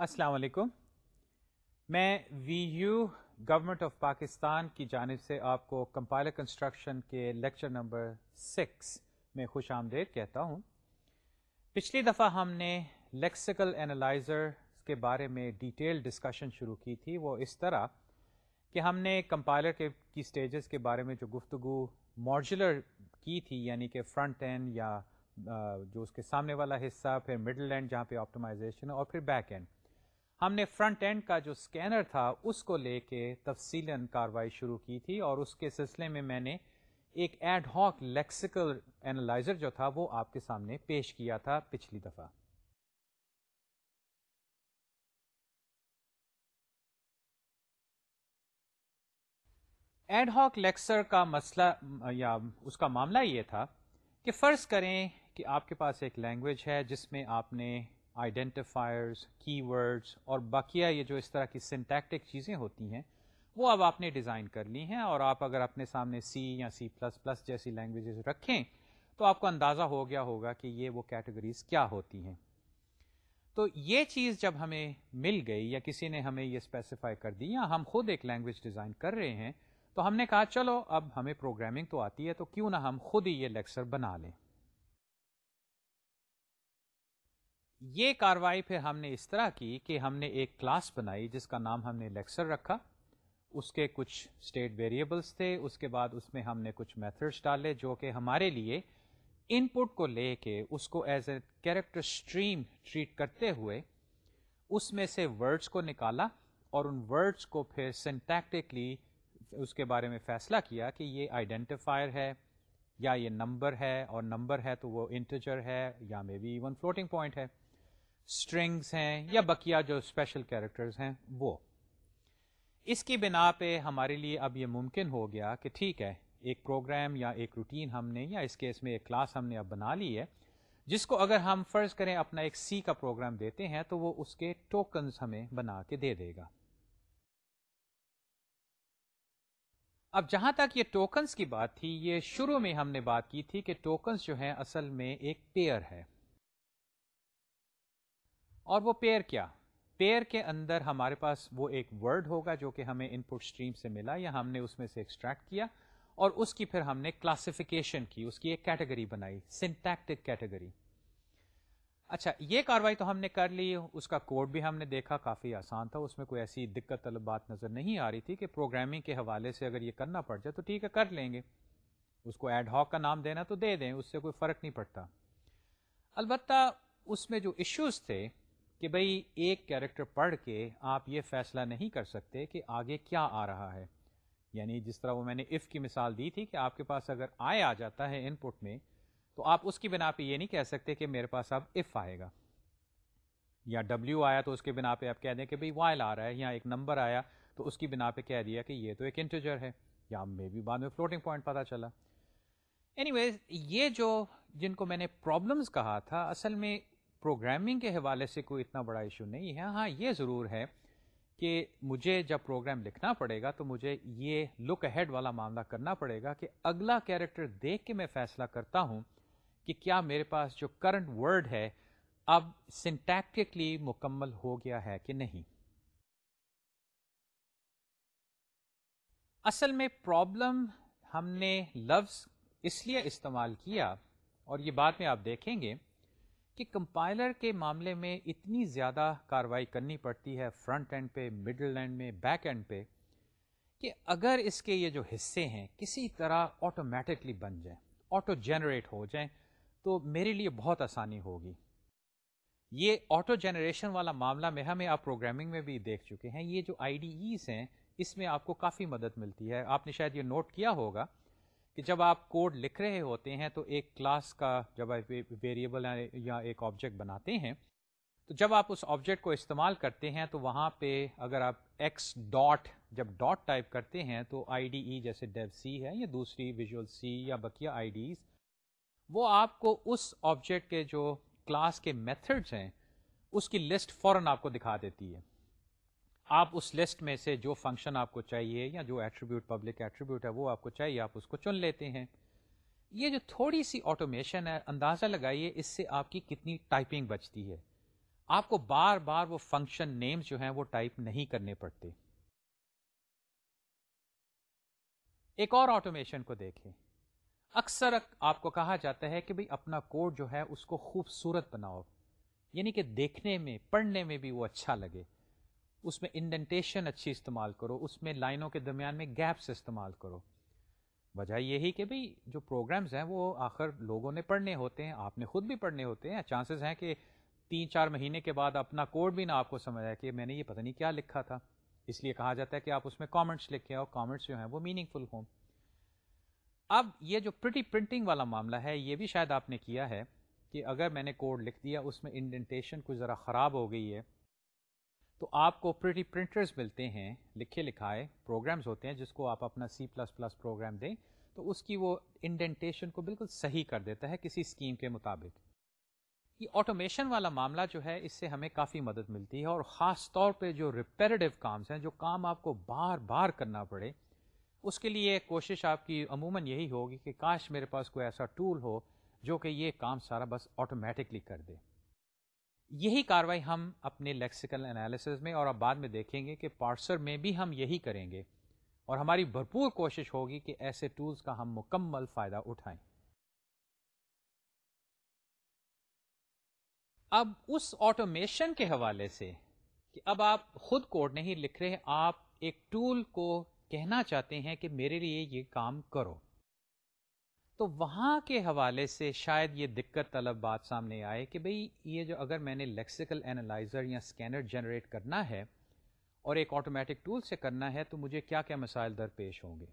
السلام علیکم۔ میں V U government of Pakistan کی جانب سے آپ کو کمپائلر کنسٹرکشن کے لیکچر نمبر سکس میں خوش آمدید کہتا ہوں۔ پچھلی دفعہ ہم نے لیکسیکل اینالائزر کے بارے میں ڈیٹیل ڈسکشن شروع کی تھی۔ وہ اس طرح کہ ہم نے کمپائلر کے کی سٹیجز کے بارے میں جو گفتگو ماڈولر کی تھی یعنی کہ فرنٹ اینڈ یا جو اس کے سامنے والا حصہ، پھر مڈل اینڈ جہاں پہ آپٹمائزیشن اور پھر بیک اینڈ۔ ہم نے فرنٹ اینڈ کا جو اسکینر تھا، اس کو لے کے تفصیل کاروائی شروع کی تھی اور اس کے سلسلے میں میں نے ایک ایڈ ہاک لیکسیکل اینالائزر جو تھا، وہ آپ کے سامنے پیش کیا تھا پچھلی دفعہ۔ ایڈ ہاک لیکسر کا مسئلہ، یا اس کا معاملہ یہ تھا کہ فرض کریں کہ آپ کے پاس ایک لینگویج ہے جس میں آپ نے آئیڈینٹیفائرز کی ورڈز اور باقیہ یہ جو اس طرح کی سنٹیکٹک چیزیں ہوتی ہیں، وہ اب آپ نے ڈیزائن کر لی ہیں اور آپ اگر اپنے سامنے سی یا سی پلس پلس جیسی لینگویجز رکھیں تو آپ کو اندازہ ہو گیا ہوگا کہ یہ وہ کیٹیگریز کیا ہوتی ہیں۔ تو یہ چیز جب ہمیں مل گئی یا کسی نے ہمیں یہ اسپیسیفائی کر دی یا ہم خود ایک لینگویج ڈیزائن کر رہے ہیں تو ہم نے کہا چلو اب ہمیں پروگرامنگ تو آتی ہے تو کیوں نہ ہم خود ہی یہ لیکچر بنا لیں۔ یہ کاروائی پھر ہم نے اس طرح کی کہ ہم نے ایک کلاس بنائی جس کا نام ہم نے لیکسر رکھا۔ اس کے کچھ اسٹیٹ ویریبلس تھے، اس کے بعد اس میں ہم نے کچھ میتھڈس ڈالے جو کہ ہمارے لیے ان پٹ کو لے کے اس کو as a character stream treat کرتے ہوئے اس میں سے ورڈس کو نکالا اور ان ورڈس کو پھر سینٹیکٹکلی اس کے بارے میں فیصلہ کیا کہ یہ آئیڈینٹیفائر ہے یا یہ نمبر ہے اور نمبر ہے تو وہ انٹیجر ہے یا may be even floating point ہے۔ اسٹرنگس ہیں یا بکیا جو اسپیشل کیریکٹرز ہیں، وہ۔ اس کی بنا پہ ہمارے لیے اب یہ ممکن ہو گیا کہ ٹھیک ہے، ایک پروگرام یا ایک روٹین ہم نے یا اس کیس میں ایک کلاس ہم نے اب بنا لی ہے، جس کو اگر ہم فرض کریں اپنا ایک سی کا پروگرام دیتے ہیں تو وہ اس کے ٹوکنز ہمیں بنا کے دے دے گا۔ اب جہاں تک یہ ٹوکنز کی بات تھی، یہ شروع میں ہم نے بات کی تھی کہ ٹوکنز جو ہیں اصل میں ایک پیئر ہے۔ اور وہ پیئر کیا؟ پیئر کے اندر ہمارے پاس وہ ایک ورڈ ہوگا جو کہ ہمیں ان پٹ اسٹریم سے ملا، یا ہم نے اس میں سے ایکسٹریکٹ کیا، اور اس کی پھر ہم نے کلاسیفیکیشن کی، اس کی ایک کیٹیگری بنائی سنٹیکٹک کیٹیگری اچھا یہ کاروائی تو ہم نے کر لی، اس کا کوڈ بھی ہم نے دیکھا، کافی آسان تھا، اس میں کوئی ایسی دقت طلب بات نظر نہیں آ رہی تھی کہ پروگرامنگ کے حوالے سے اگر یہ کرنا پڑ جائے تو ٹھیک ہے، کر لیں گے۔ اس کو ایڈ ہاک کا نام دینا تو دے دیں، اس سے کوئی فرق نہیں پڑتا۔ البتہ اس میں جو ایشوز تھے کہ بھئی ایک کیریکٹر پڑھ کے آپ یہ فیصلہ نہیں کر سکتے کہ آگے کیا آ رہا ہے۔ یعنی جس طرح وہ میں نے اف کی مثال دی تھی کہ آپ کے پاس اگر آئے آ جاتا ہے ان پٹ میں، تو آپ اس کی بنا پہ یہ نہیں کہہ سکتے کہ میرے پاس اب اف آئے گا۔ یا ڈبلو آیا تو اس کے بنا پہ آپ کہہ دیں کہ بھئی وائل آ رہا ہے یا ایک نمبر آیا تو اس کی بنا پہ کہہ دیا کہ یہ تو ایک انٹیجر ہے۔ یا مے بھی بعد میں فلوٹنگ پوائنٹ پتا چلا۔ اینی ویز یہ جو جن کو میں نے پرابلمس کہا تھا، اصل میں پروگرامنگ کے حوالے سے کوئی اتنا بڑا ایشو نہیں ہے۔ ہاں یہ ضرور ہے کہ مجھے جب پروگرام لکھنا پڑے گا تو مجھے یہ لک ہیڈ والا معاملہ کرنا پڑے گا کہ اگلا کیریکٹر دیکھ کے میں فیصلہ کرتا ہوں کہ کیا میرے پاس جو کرنٹ ورڈ ہے اب سنٹیکٹکلی مکمل ہو گیا ہے کہ نہیں۔ اصل میں پرابلم ہم نے لفظ اس لیے استعمال کیا اور یہ بات میں آپ دیکھیں گے کہ کمپائلر کے معاملے میں اتنی زیادہ کاروائی کرنی پڑتی ہے فرنٹ اینڈ پہ، مڈل اینڈ میں، بیک اینڈ پہ، کہ اگر اس کے یہ جو حصے ہیں کسی طرح آٹومیٹکلی بن جائیں آٹو جنریٹ ہو جائیں، تو میرے لیے بہت آسانی ہوگی۔ یہ آٹو جنریشن والا معاملہ میں ہمیں آپ پروگرامنگ میں بھی دیکھ چکے ہیں۔ یہ جو آئی ڈی ایز ہیں، اس میں آپ کو کافی مدد ملتی ہے۔ آپ نے شاید یہ نوٹ کیا ہوگا کہ جب آپ کوڈ لکھ رہے ہوتے ہیں تو ایک کلاس کا جب آپ ویریبل یا ایک آبجیکٹ بناتے ہیں، تو جب آپ اس آبجیکٹ کو استعمال کرتے ہیں تو وہاں پہ اگر آپ ایکس ڈاٹ جب ڈاٹ ٹائپ کرتے ہیں تو آئی ڈی ای جیسے ڈیو سی ہے یا دوسری ویژول سی یا بکیا آئی ڈیز وہ آپ کو اس آبجیکٹ کے جو کلاس کے میتھڈس ہیں، اس کی لسٹ فوراً آپ کو دکھا دیتی ہے۔ آپ اس لسٹ میں سے جو فنکشن آپ کو چاہیے یا جو ایٹریبیوٹ پبلک ایٹریبیوٹ ہے وہ آپ کو چاہیے، آپ اس کو چن لیتے ہیں۔ یہ جو تھوڑی سی آٹومیشن ہے، اندازہ لگائیے اس سے آپ کی کتنی ٹائپنگ بچتی ہے۔ آپ کو بار بار وہ فنکشن نیمز جو ہیں وہ ٹائپ نہیں کرنے پڑتے۔ ایک اور آٹومیشن کو دیکھیں۔ اکثر آپ کو کہا جاتا ہے کہ بھئی اپنا کوڈ جو ہے اس کو خوبصورت بناؤ یعنی کہ دیکھنے میں، پڑھنے میں بھی وہ اچھا لگے۔ اس میں انڈنٹیشن اچھی استعمال کرو، اس میں لائنوں کے درمیان میں گیپس استعمال کرو۔ وجہ یہی کہ بھئی جو پروگرامز ہیں وہ آخر لوگوں نے پڑھنے ہوتے ہیں، آپ نے خود بھی پڑھنے ہوتے ہیں۔ چانسز ہیں کہ تین چار مہینے کے بعد اپنا کوڈ بھی نہ آپ کو سمجھ آئے کہ میں نے یہ پتہ نہیں کیا لکھا تھا۔ اس لیے کہا جاتا ہے کہ آپ اس میں کامنٹس لکھیں اور کامنٹس جو ہیں وہ میننگ فل ہوں۔ اب یہ جو پریٹی پرنٹنگ والا معاملہ ہے، یہ بھی شاید آپ نے کیا ہے کہ اگر میں نے کوڈ لکھ دیا، اس میں انڈینٹیشن کچھ ذرا خراب ہو گئی ہے تو آپ کو پریٹی پرنٹرز ملتے ہیں، لکھے لکھائے پروگرامز ہوتے ہیں جس کو آپ اپنا سی پلس پلس پروگرام دیں، تو اس کی وہ انڈینٹیشن کو بالکل صحیح کر دیتا ہے کسی اسکیم کے مطابق۔ یہ آٹومیشن والا معاملہ جو ہے، اس سے ہمیں کافی مدد ملتی ہے اور خاص طور پہ جو ریپیریٹو کامز ہیں، جو کام آپ کو بار بار کرنا پڑے، اس کے لیے کوشش آپ کی عموماً یہی ہوگی کہ کاش میرے پاس کوئی ایسا ٹول ہو جو کہ یہ کام سارا بس آٹومیٹکلی کر دے۔ یہی کاروائی ہم اپنے لیکسیکل انالیسز میں اور اب بعد میں دیکھیں گے کہ پارسر میں بھی ہم یہی کریں گے اور ہماری بھرپور کوشش ہوگی کہ ایسے ٹولز کا ہم مکمل فائدہ اٹھائیں۔ اب اس آٹومیشن کے حوالے سے کہ اب آپ خود کوڈ نہیں لکھ رہے، آپ ایک ٹول کو کہنا چاہتے ہیں کہ میرے لیے یہ کام کرو۔ تو وہاں کے حوالے سے شاید یہ دقت طلب بات سامنے آئے کہ بھئی یہ جو اگر میں نے لیکسیکل اینالائزر یا اسکینر جنریٹ کرنا ہے اور ایک آٹومیٹک ٹول سے کرنا ہے تو مجھے کیا کیا مسائل درپیش ہوں گے؟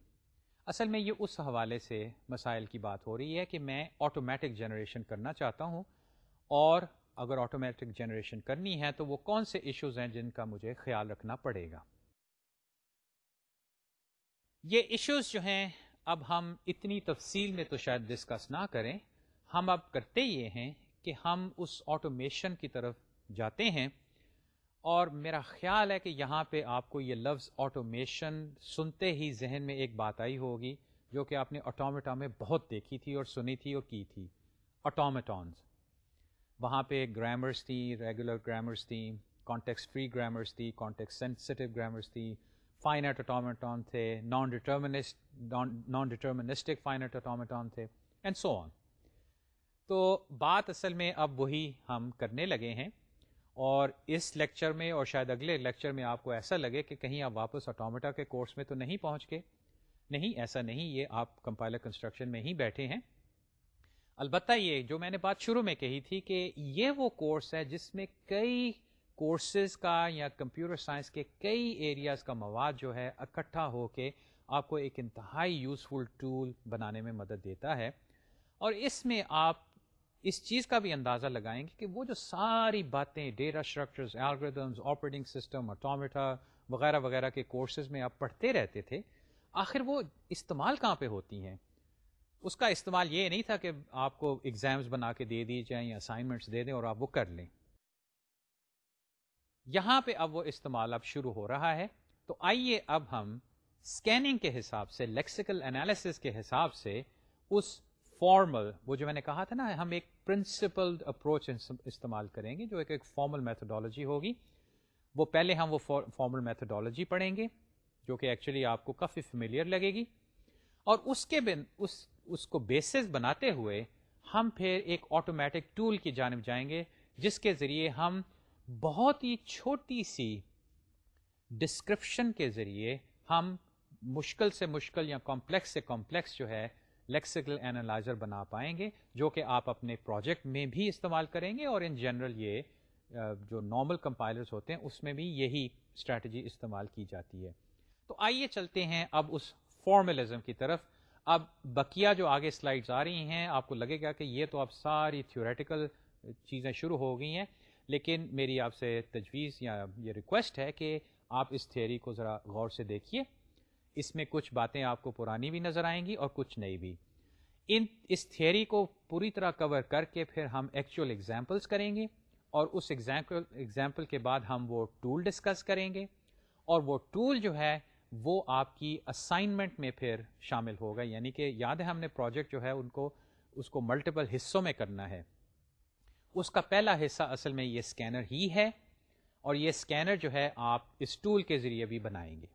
اصل میں یہ اس حوالے سے مسائل کی بات ہو رہی ہے کہ میں آٹومیٹک جنریشن کرنا چاہتا ہوں اور اگر آٹومیٹک جنریشن کرنی ہے تو وہ کون سے ایشوز ہیں جن کا مجھے خیال رکھنا پڑے گا؟ یہ ایشوز جو ہیں اب ہم اتنی تفصیل میں تو شاید ڈسکس نہ کریں۔ ہم اب کرتے یہ ہیں کہ ہم اس آٹومیشن کی طرف جاتے ہیں اور میرا خیال ہے کہ یہاں پہ آپ کو یہ لفظ آٹومیشن سنتے ہی ذہن میں ایک بات آئی ہوگی جو کہ آپ نے آٹومیٹا میں بہت دیکھی تھی اور سنی تھی اور کی تھی۔ آٹومیٹونز وہاں پہ گرامرس تھی ریگولر گرامرس تھیں کانٹیکس فری گرامرس تھی کانٹیکس سینسٹیو گرامرس تھی فائنٹ اٹامیٹون تھے non determinist non deterministic finite automaton تھے اینڈ سو آن تو بات اصل میں اب وہی ہم کرنے لگے ہیں اور اس لیکچر میں اور شاید اگلے لیکچر میں آپ کو ایسا لگے کہ کہیں آپ واپس آٹومیٹا کے کورس میں تو نہیں پہنچ گئے۔ نہیں، ایسا نہیں، یہ آپ کمپائلر کنسٹرکشن میں ہی بیٹھے ہیں۔ البتہ یہ جو میں نے بات شروع میں کہی تھی کہ یہ وہ کورس ہے جس میں کئی کورسز کا یا کمپیوٹر سائنس کے کئی ایریاز کا مواد جو ہے اکٹھا ہو کے آپ کو ایک انتہائی یوزفل ٹول بنانے میں مدد دیتا ہے۔ اور اس میں آپ اس چیز کا بھی اندازہ لگائیں گے کہ وہ جو ساری باتیں data structures algorithms operating system automata وغیرہ وغیرہ کے کورسز میں آپ پڑھتے رہتے تھے، آخر وہ استعمال کہاں پہ ہوتی ہیں؟ اس کا استعمال یہ نہیں تھا کہ آپ کو ایگزامز بنا کے دے دی جائیں یا اسائنمنٹس دے دیں اور آپ وہ کر لیں۔ یہاں پہ اب وہ استعمال اب شروع ہو رہا ہے۔ تو آئیے اب ہم اسکیننگ کے حساب سے لیکسیکل انالیسس کے حساب سے اس فارمل وہ جو میں نے کہا تھا نا، ہم ایک پرنسپل اپروچ استعمال کریں گے، جو ایک ایک فارمل میتھڈالوجی ہوگی۔ وہ پہلے ہم وہ فارمل میتھڈالوجی پڑھیں گے، جو کہ ایکچولی آپ کو کافی فیملیئر لگے گی۔ اور اس کے بن اس اس کو بیسس بناتے ہوئے ہم پھر ایک آٹومیٹک ٹول کی جانب جائیں گے، جس کے ذریعے ہم بہت ہی چھوٹی سی ڈسکرپشن کے ذریعے ہم مشکل سے مشکل یا کمپلیکس سے کمپلیکس جو ہے لیکسیکل اینالائزر بنا پائیں گے، جو کہ آپ اپنے پروجیکٹ میں بھی استعمال کریں گے اور ان جنرل یہ جو نارمل کمپائلرز ہوتے ہیں، اس میں بھی یہی اسٹریٹجی استعمال کی جاتی ہے۔ تو آئیے چلتے ہیں اب اس فارملزم کی طرف۔ اب بقیہ جو آگے سلائڈز آ رہی ہیں، آپ کو لگے گا کہ یہ تو اب ساری تھیوریٹیکل چیزیں شروع ہو گئی ہیں۔ لیکن میری آپ سے تجویز یا یہ ریکویسٹ ہے کہ آپ اس تھیوری کو ذرا غور سے دیکھیے۔ اس میں کچھ باتیں آپ کو پرانی بھی نظر آئیں گی اور کچھ نئی بھی۔ ان اس تھیوری کو پوری طرح کور کر کے پھر ہم ایکچوئل ایگزامپلس کریں گے اور اس ایگزامپل ایگزامپل کے بعد ہم وہ ٹول ڈسکس کریں گے اور وہ ٹول جو ہے وہ آپ کی اسائنمنٹ میں پھر شامل ہوگا۔ یعنی کہ یاد ہے ہم نے پروجیکٹ جو ہے ان کو اس کو ملٹیپل حصوں میں کرنا ہے۔ اس کا پہلا حصہ اصل میں یہ اسکینر ہی ہے اور یہ اسکینر جو ہے آپ اس ٹول کے ذریعے بھی بنائیں گے۔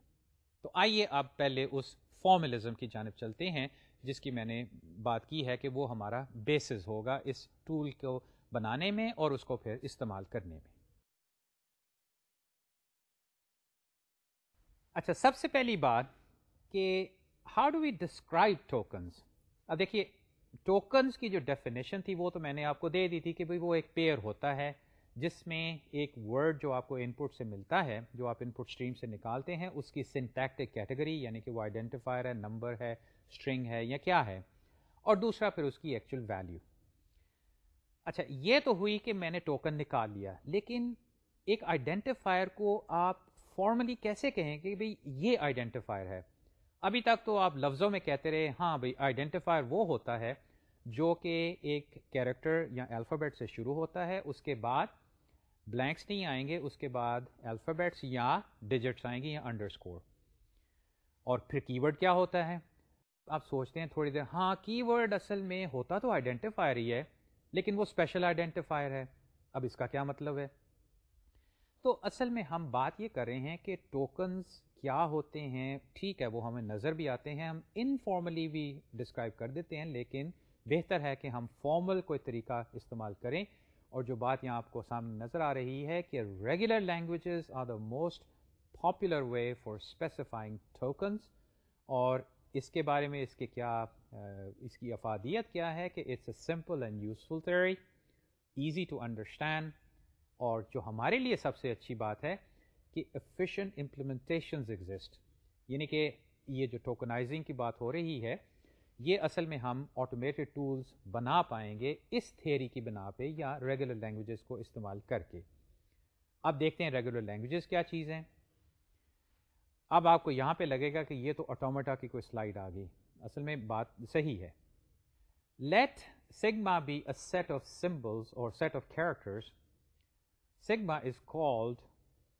تو آئیے آپ پہلے اس فارملزم کی جانب چلتے ہیں، جس کی میں نے بات کی ہے کہ وہ ہمارا بیسز ہوگا اس ٹول کو بنانے میں اور اس کو پھر استعمال کرنے میں۔ اچھا سب سے پہلی بات کہ how do we describe tokens اب دیکھیے ٹوکنس کی جو ڈیفینیشن تھی وہ تو میں نے آپ کو دے دی تھی کہ وہ ایک پیئر ہوتا ہے، جس میں ایک ورڈ جو آپ کو ان پٹ سے ملتا ہے، جو آپ ان پٹ اسٹریم سے نکالتے ہیں، اس کی سنٹیکٹک کیٹیگری یعنی کہ وہ آئیڈینٹیفائر ہے نمبر ہے اسٹرنگ ہے یا کیا ہے، اور دوسرا پھر اس کی ایکچوئل ویلیو اچھا یہ تو ہوئی کہ میں نے ٹوکن نکال لیا، لیکن ایک آئیڈینٹیفائر کو آپ فارملی کیسے کہیں کہ بھئی یہ آئیڈینٹیفائر ہے؟ ابھی تک تو آپ لفظوں میں کہتے رہے ہاں بھائی آئیڈینٹیفائر وہ ہوتا ہے جو کہ ایک کیریکٹر یا الفابیٹ سے شروع ہوتا ہے، اس کے بعد بلینکس نہیں آئیں گے، اس کے بعد الفابیٹس یا ڈیجٹس آئیں گے یا انڈر اسکور اور پھر کی ورڈ کیا ہوتا ہے؟ آپ سوچتے ہیں تھوڑی دیر ہاں کی ورڈ اصل میں ہوتا تو آئیڈینٹیفائر ہی ہے، لیکن وہ اسپیشل آئیڈینٹیفائر ہے۔ اب اس کا کیا مطلب ہے؟ تو اصل میں ہم بات یہ کر رہے ہیں کہ ٹوکنز کیا ہوتے ہیں، ٹھیک ہے، وہ ہمیں نظر بھی آتے ہیں، ہم انفارملی بھی ڈسکرائب کر دیتے ہیں، لیکن بہتر ہے کہ ہم فارمل کوئی طریقہ استعمال کریں۔ اور جو بات یہاں آپ کو سامنے نظر آ رہی ہے کہ regular languages are the most popular way for specifying tokens اور اس کے بارے میں اس کے کیا اس کی افادیت کیا ہے کہ it's a simple and useful theory easy to understand اور جو ہمارے لیے سب سے اچھی بات ہے کہ ایفیشینٹ امپلیمنٹیشنز ایگزسٹ یعنی کہ یہ جو ٹوکنائزنگ کی بات ہو رہی ہے، یہ اصل میں ہم آٹومیٹڈ ٹولز بنا پائیں گے اس تھیری کی بنا پہ یا ریگولر لینگویجز کو استعمال کر کے۔ اب دیکھتے ہیں ریگولر لینگویجز کیا چیز ہیں۔ اب آپ کو یہاں پہ لگے گا کہ یہ تو آٹومیٹا کی کوئی سلائڈ آ گئی۔ اصل میں بات صحیح ہے۔ Let sigma be a set of symbols اور set of characters sigma is called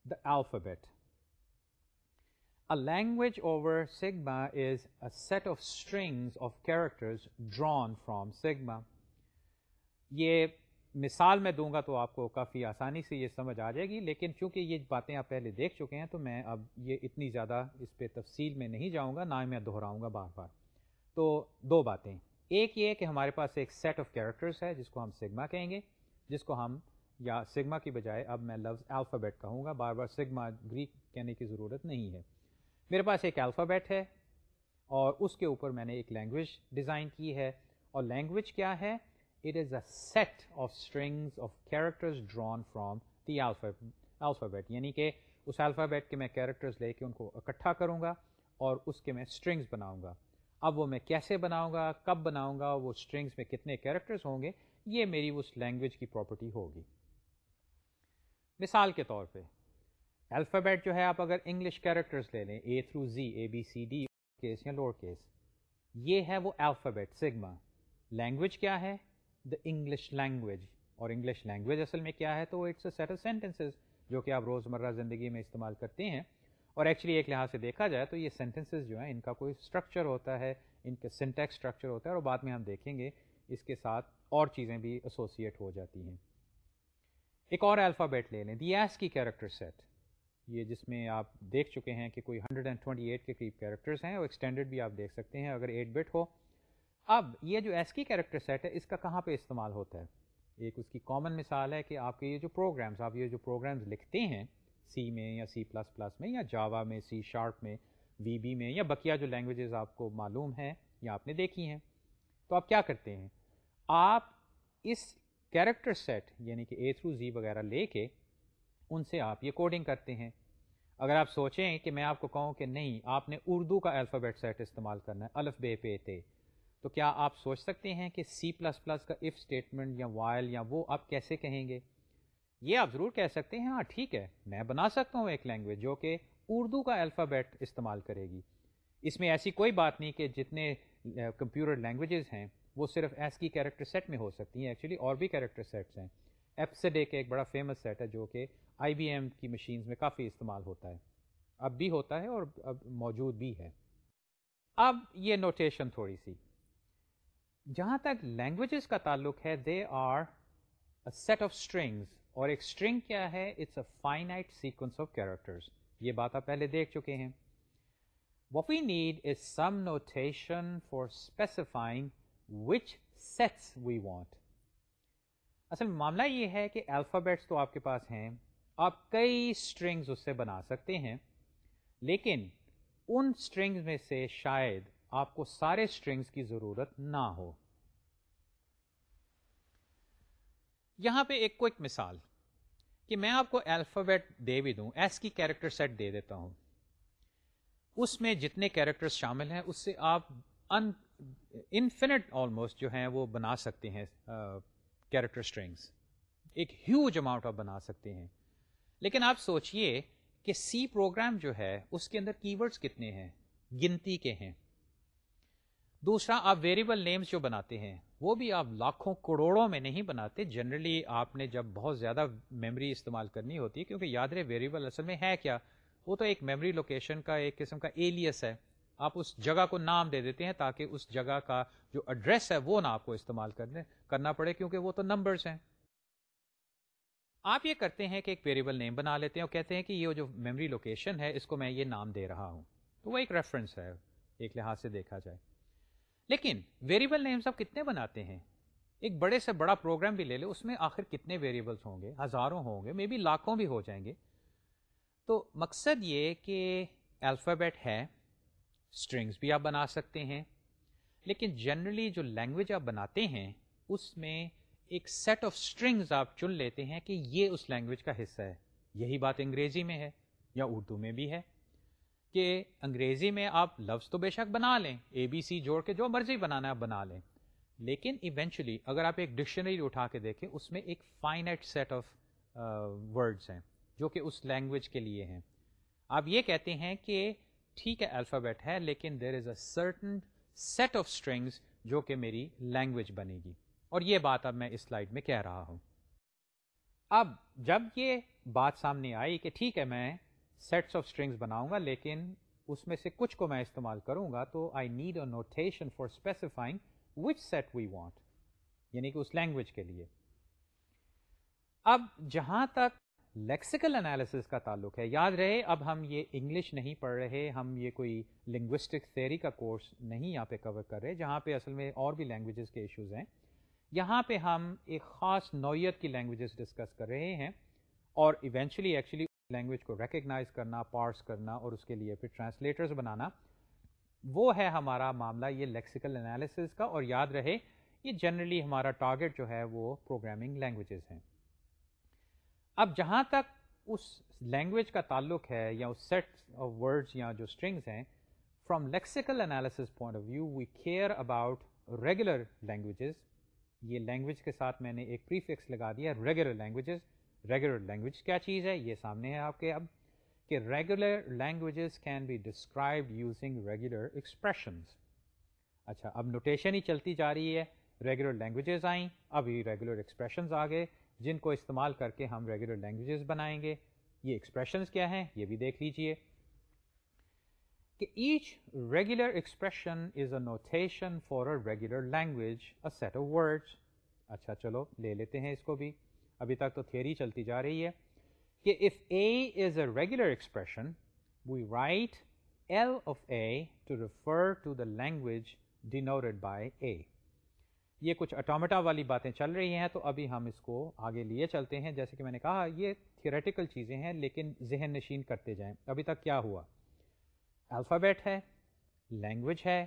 the alphabet A language over sigma is a set of strings of characters drawn from sigma. یہ مثال میں دوں گا تو آپ کو کافی آسانی سے یہ سمجھ آ جائے گی لیکن چونکہ یہ باتیں آپ پہلے دیکھ چکے ہیں تو میں اب یہ اتنی زیادہ اس پہ تفصیل میں نہیں جاؤں گا نہ ہی میں دہراؤں گا بار بار تو دو باتیں ایک یہ کہ ہمارے پاس ایک سیٹ آف کیریکٹرس ہے جس کو ہم سگما کہیں گے جس کو ہم یا سگما کی بجائے اب میں لفظ الفابیٹ کہوں گا، بار بار سگما گریک کہنے کی ضرورت نہیں ہے۔ میرے پاس ایک الفابیٹ ہے اور اس کے اوپر میں نے ایک لینگویج ڈیزائن کی ہے۔ اور لینگویج کیا ہے؟ It is a set of strings of characters drawn from the alphabet یعنی کہ اس الفابیٹ کے میں کیریکٹرز لے کے ان کو اکٹھا کروں گا اور اس کے میں اسٹرنگس بناؤں گا۔ اب وہ میں کیسے بناؤں گا؟ کب بناؤں گا؟ وہ اسٹرنگس میں کتنے کیریکٹرز ہوں گے؟ یہ میری اس لینگویج کی پراپرٹی ہوگی۔ مثال کے طور پہ، الفابیٹ جو ہے، آپ اگر انگلش کیریکٹرز لے لیں A through Z A B C D case یا لوور کیس یہ ہے وہ الفابیٹ سگما لینگویج کیا ہے؟ دا انگلش لینگویج اور انگلش لینگویج اصل میں کیا ہے؟ تو it's a set of sentences جو کہ آپ روزمرہ زندگی میں استعمال کرتے ہیں۔ اور ایکچولی ایک لحاظ سے دیکھا جائے تو یہ سینٹینسز جو ہیں، ان کا کوئی اسٹرکچر ہوتا ہے، ان کا سنٹیکس اسٹرکچر ہوتا ہے اور بعد میں ہم دیکھیں گے اس کے ساتھ اور چیزیں بھی ایسوسیٹ ہو جاتی ہیں۔ ایک اور الفابیٹ لے لیں۔ The ASCII character set یہ جس میں آپ دیکھ چکے ہیں کہ کوئی 128 کے قریب کیریکٹرز ہیں، اور ایکسٹینڈڈ بھی آپ دیکھ سکتے ہیں اگر 8 بٹ ہو۔ اب یہ جو ایس کی کیریکٹر سیٹ ہے، اس کا کہاں پہ استعمال ہوتا ہے؟ ایک اس کی کامن مثال ہے کہ آپ کے یہ جو پروگرامز آپ یہ جو پروگرامز لکھتے ہیں سی میں یا سی پلس پلس میں یا جاوا میں سی شارپ میں وی بی میں یا بقیہ جو لینگویجز آپ کو معلوم ہیں یا آپ نے دیکھی ہیں۔ تو آپ کیا کرتے ہیں؟ آپ اس کیریکٹر سیٹ یعنی کہ اے تھرو زی وغیرہ لے کے ان سے آپ یہ کوڈنگ کرتے ہیں۔ اگر آپ سوچیں کہ میں آپ کو کہوں کہ نہیں، آپ نے اردو کا الفابیٹ سیٹ استعمال کرنا ہے، الف بے پے تے، تو کیا آپ سوچ سکتے ہیں کہ سی پلس پلس کا اف اسٹیٹمنٹ یا وائل یا وہ آپ کیسے کہیں گے؟ یہ آپ ضرور کہہ سکتے ہیں ہاں ٹھیک ہے، میں بنا سکتا ہوں ایک لینگویج جو کہ اردو کا الفابیٹ استعمال کرے گی۔ اس میں ایسی کوئی بات نہیں کہ جتنے کمپیوٹر لینگویجز ہیں وہ صرف ایس کی کیریکٹر سیٹ میں ہو سکتی ہیں ایکچولی اور بھی کیریکٹر سیٹس ہیں۔ ایف سے ڈے کے ایک بڑا فیمس سیٹ ہے جو کہ آئی بی ایم کی مشینز میں کافی استعمال ہوتا ہے۔ اب بھی ہوتا ہے اور اب موجود بھی ہے۔ اب یہ نوٹیشن تھوڑی سی۔ جہاں تک لینگویجز کا تعلق ہے they are set of strings اور ایک اسٹرنگ کیا ہے؟ It's a finite sequence of characters یہ بات آپ پہلے دیکھ چکے ہیں۔ What we need is some notation for specifying which sets we want اصل معاملہ یہ ہے کہ الفابیٹس تو آپ کے پاس ہیں، آپ کئی اسٹرنگز اس سے بنا سکتے ہیں، لیکن ان اسٹرنگز میں سے شاید آپ کو سارے اسٹرنگس کی ضرورت نہ ہو۔ یہاں پہ ایک کوئک مثال کہ میں آپ کو الفابیٹ دے بھی دوں ایس کی کیریکٹر سیٹ دے دیتا ہوں۔ اس میں جتنے کیریکٹر شامل ہیں، اس سے آپ انفینٹ آلموسٹ جو ہیں وہ بنا سکتے ہیں کیریکٹر اسٹرنگس ایک ہیوج اماؤنٹ آپ بنا سکتے ہیں۔ لیکن آپ سوچئے کہ سی پروگرام جو ہے، اس کے اندر کی ورڈس کتنے ہیں؟ گنتی کے ہیں۔ دوسرا، آپ ویریبل نیمز جو بناتے ہیں، وہ بھی آپ لاکھوں کروڑوں میں نہیں بناتے۔ جنرلی آپ نے جب بہت زیادہ میموری استعمال کرنی ہوتی ہے، کیونکہ یاد رہے ویریبل اصل میں ہے کیا؟ وہ تو ایک میموری لوکیشن کا، ایک قسم کا ایلیس ہے۔ آپ اس جگہ کو نام دے دیتے ہیں تاکہ اس جگہ کا جو ایڈریس ہے وہ نہ آپ کو استعمال کرنے کرنا پڑے کیونکہ وہ تو نمبرز ہیں۔ آپ یہ کرتے ہیں کہ ایک ویریبل نیم بنا لیتے ہیں اور کہتے ہیں کہ یہ جو میموری لوکیشن ہے، اس کو میں یہ نام دے رہا ہوں۔ تو وہ ایک ریفرنس ہے، ایک لحاظ سے دیکھا جائے۔ لیکن ویریبل نیمز آپ کتنے بناتے ہیں؟ ایک بڑے سے بڑا پروگرام بھی لے لے اس میں آخر کتنے ویریبلس ہوں گے؟ ہزاروں ہوں گے مے بی لاکھوں بھی ہو جائیں گے۔ تو مقصد یہ کہ الفابیٹ ہے اسٹرنگس بھی آپ بنا سکتے ہیں۔ لیکن جنرلی جو لینگویج آپ بناتے ہیں، اس میں ایک سیٹ آف اسٹرنگز آپ چن لیتے ہیں کہ یہ اس لینگویج کا حصہ ہے۔ یہی بات انگریزی میں ہے یا اردو میں بھی ہے کہ انگریزی میں آپ لفظ تو بے شک بنا لیں اے بی سی جوڑ کے جو مرضی بنانا ہے آپ بنا لیں۔ لیکن ایونچولی اگر آپ ایک ڈکشنری اٹھا کے دیکھیں، اس میں ایک فائنائٹ سیٹ آف ورڈس ہیں جو کہ اس لینگویج کے لیے ہیں۔ آپ یہ کہتے ہیں کہ ٹھیک ہے الفابیٹ ہے، لیکن there is a certain set of strings جو کہ میری لینگویج بنے گی۔ اور یہ بات اب میں اس سلائڈ میں کہہ رہا ہوں۔ اب جب یہ بات سامنے آئی کہ ٹھیک ہے، میں سیٹس آف اسٹرنگس بناؤں گا، لیکن اس میں سے کچھ کو میں استعمال کروں گا، تو I need a notation for specifying which set we want یعنی کہ اس لینگویج کے لیے۔ اب جہاں تک لیکسیکل انالیسس کا تعلق ہے۔ یاد رہے، اب ہم یہ انگلش نہیں پڑھ رہے، ہم یہ کوئی لنگوسٹک تھیری کا کورس نہیں یہاں پہ کور کر رہے، جہاں پہ اصل میں اور بھی لینگویجز کے ایشوز ہیں۔ یہاں پہ ہم ایک خاص نوعیت کی لینگویجز ڈسکس کر رہے ہیں اور ایونچولی ایکچولی لینگویج کو ریکگنائز کرنا پارس کرنا اور اس کے لیے پھر ٹرانسلیٹرز بنانا۔ وہ ہے ہمارا معاملہ یہ لیکسیکل انالیسز کا۔ اور یاد رہے، یہ جنرلی ہمارا ٹارگیٹ جو ہے وہ پروگرامنگ لینگویجز ہیں۔ اب جہاں تک اس لینگویج کا تعلق ہے یا اس سیٹ آف ورڈس یا جو اسٹرنگس ہیں from lexical analysis point of view we care about regular languages یہ لینگویج کے ساتھ میں نے ایک پریفکس لگا دیا ریگولر لینگویجز ریگولر لینگویج کیا چیز ہے؟ یہ سامنے ہے آپ کے اب کہ regular languages can be describe using regular expressions اچھا اب نوٹیشن ہی چلتی جا رہی ہے ریگولر لینگویجز آئیں، ابھی ریگولر ایکسپریشنز آ گئے جن کو استعمال کر کے ہم ریگولر لینگویجز بنائیں گے۔ یہ ایکسپریشنز کیا ہیں؟ یہ بھی دیکھ لیجیے۔ کہ each regular expression is a notation for a regular language a set of words اچھا چلو، لے لیتے ہیں اس کو بھی۔ ابھی تک تو تھیری چلتی جا رہی ہے۔ کہ if A is a regular expression we write L of A to refer to the language denoted by A یہ کچھ اٹامٹا والی باتیں چل رہی ہیں، تو ابھی ہم اس کو آگے لیے چلتے ہیں۔ جیسے کہ میں نے کہا، یہ تھیوریٹیکل چیزیں ہیں، لیکن ذہن نشین کرتے جائیں۔ ابھی تک کیا ہوا؟ الفابیٹ ہے لینگویج ہے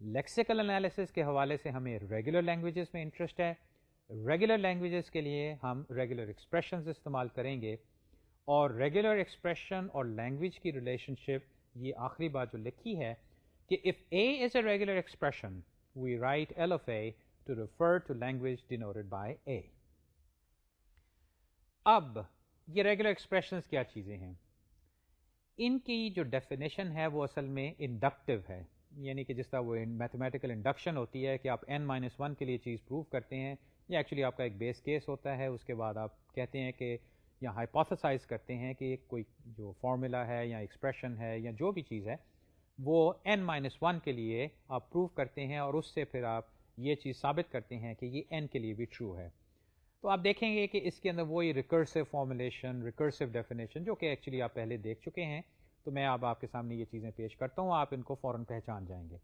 لیکسیکل انالیسس کے حوالے سے ہمیں ریگولر لینگویجز میں انٹرسٹ ہے۔ ریگولر لینگویجز کے لیے ہم ریگولر ایکسپریشنز استعمال کریں گے۔ اور ریگولر ایکسپریشن اور لینگویج کی ریلیشن شپ یہ آخری بات جو لکھی ہے کہ if A is a regular expression we write L of A to refer to language denoted by A اب یہ ریگولر ایکسپریشنز کیا چیزیں ہیں؟ ان کی جو ڈیفینیشن ہے وہ اصل میں انڈکٹیو ہے یعنی کہ جس طرح وہ میتھمیٹیکل انڈکشن ہوتی ہے کہ آپ این مائنس ون کے لیے چیز پروو کرتے ہیں، یا ایکچولی آپ کا ایک بیس کیس ہوتا ہے، اس کے بعد آپ کہتے ہیں کہ یا ہائپوتھسائز کرتے ہیں کہ کوئی جو فارمولا ہے یا ایکسپریشن ہے یا جو بھی چیز ہے، وہ این مائنس ون کے لیے آپ پروو کرتے ہیں اور اس سے پھر آپ یہ چیز ثابت کرتے ہیں کہ یہ این کے لیے بھی ٹرو ہے۔ تو آپ دیکھیں گے کہ اس کے اندر وہی ریکرسو فارمولیشن ریکرسو ڈیفینیشن جو کہ ایکچولی آپ پہلے دیکھ چکے ہیں۔ تو میں اب آپ کے سامنے یہ چیزیں پیش کرتا ہوں، آپ ان کو فوراً پہچان جائیں گے۔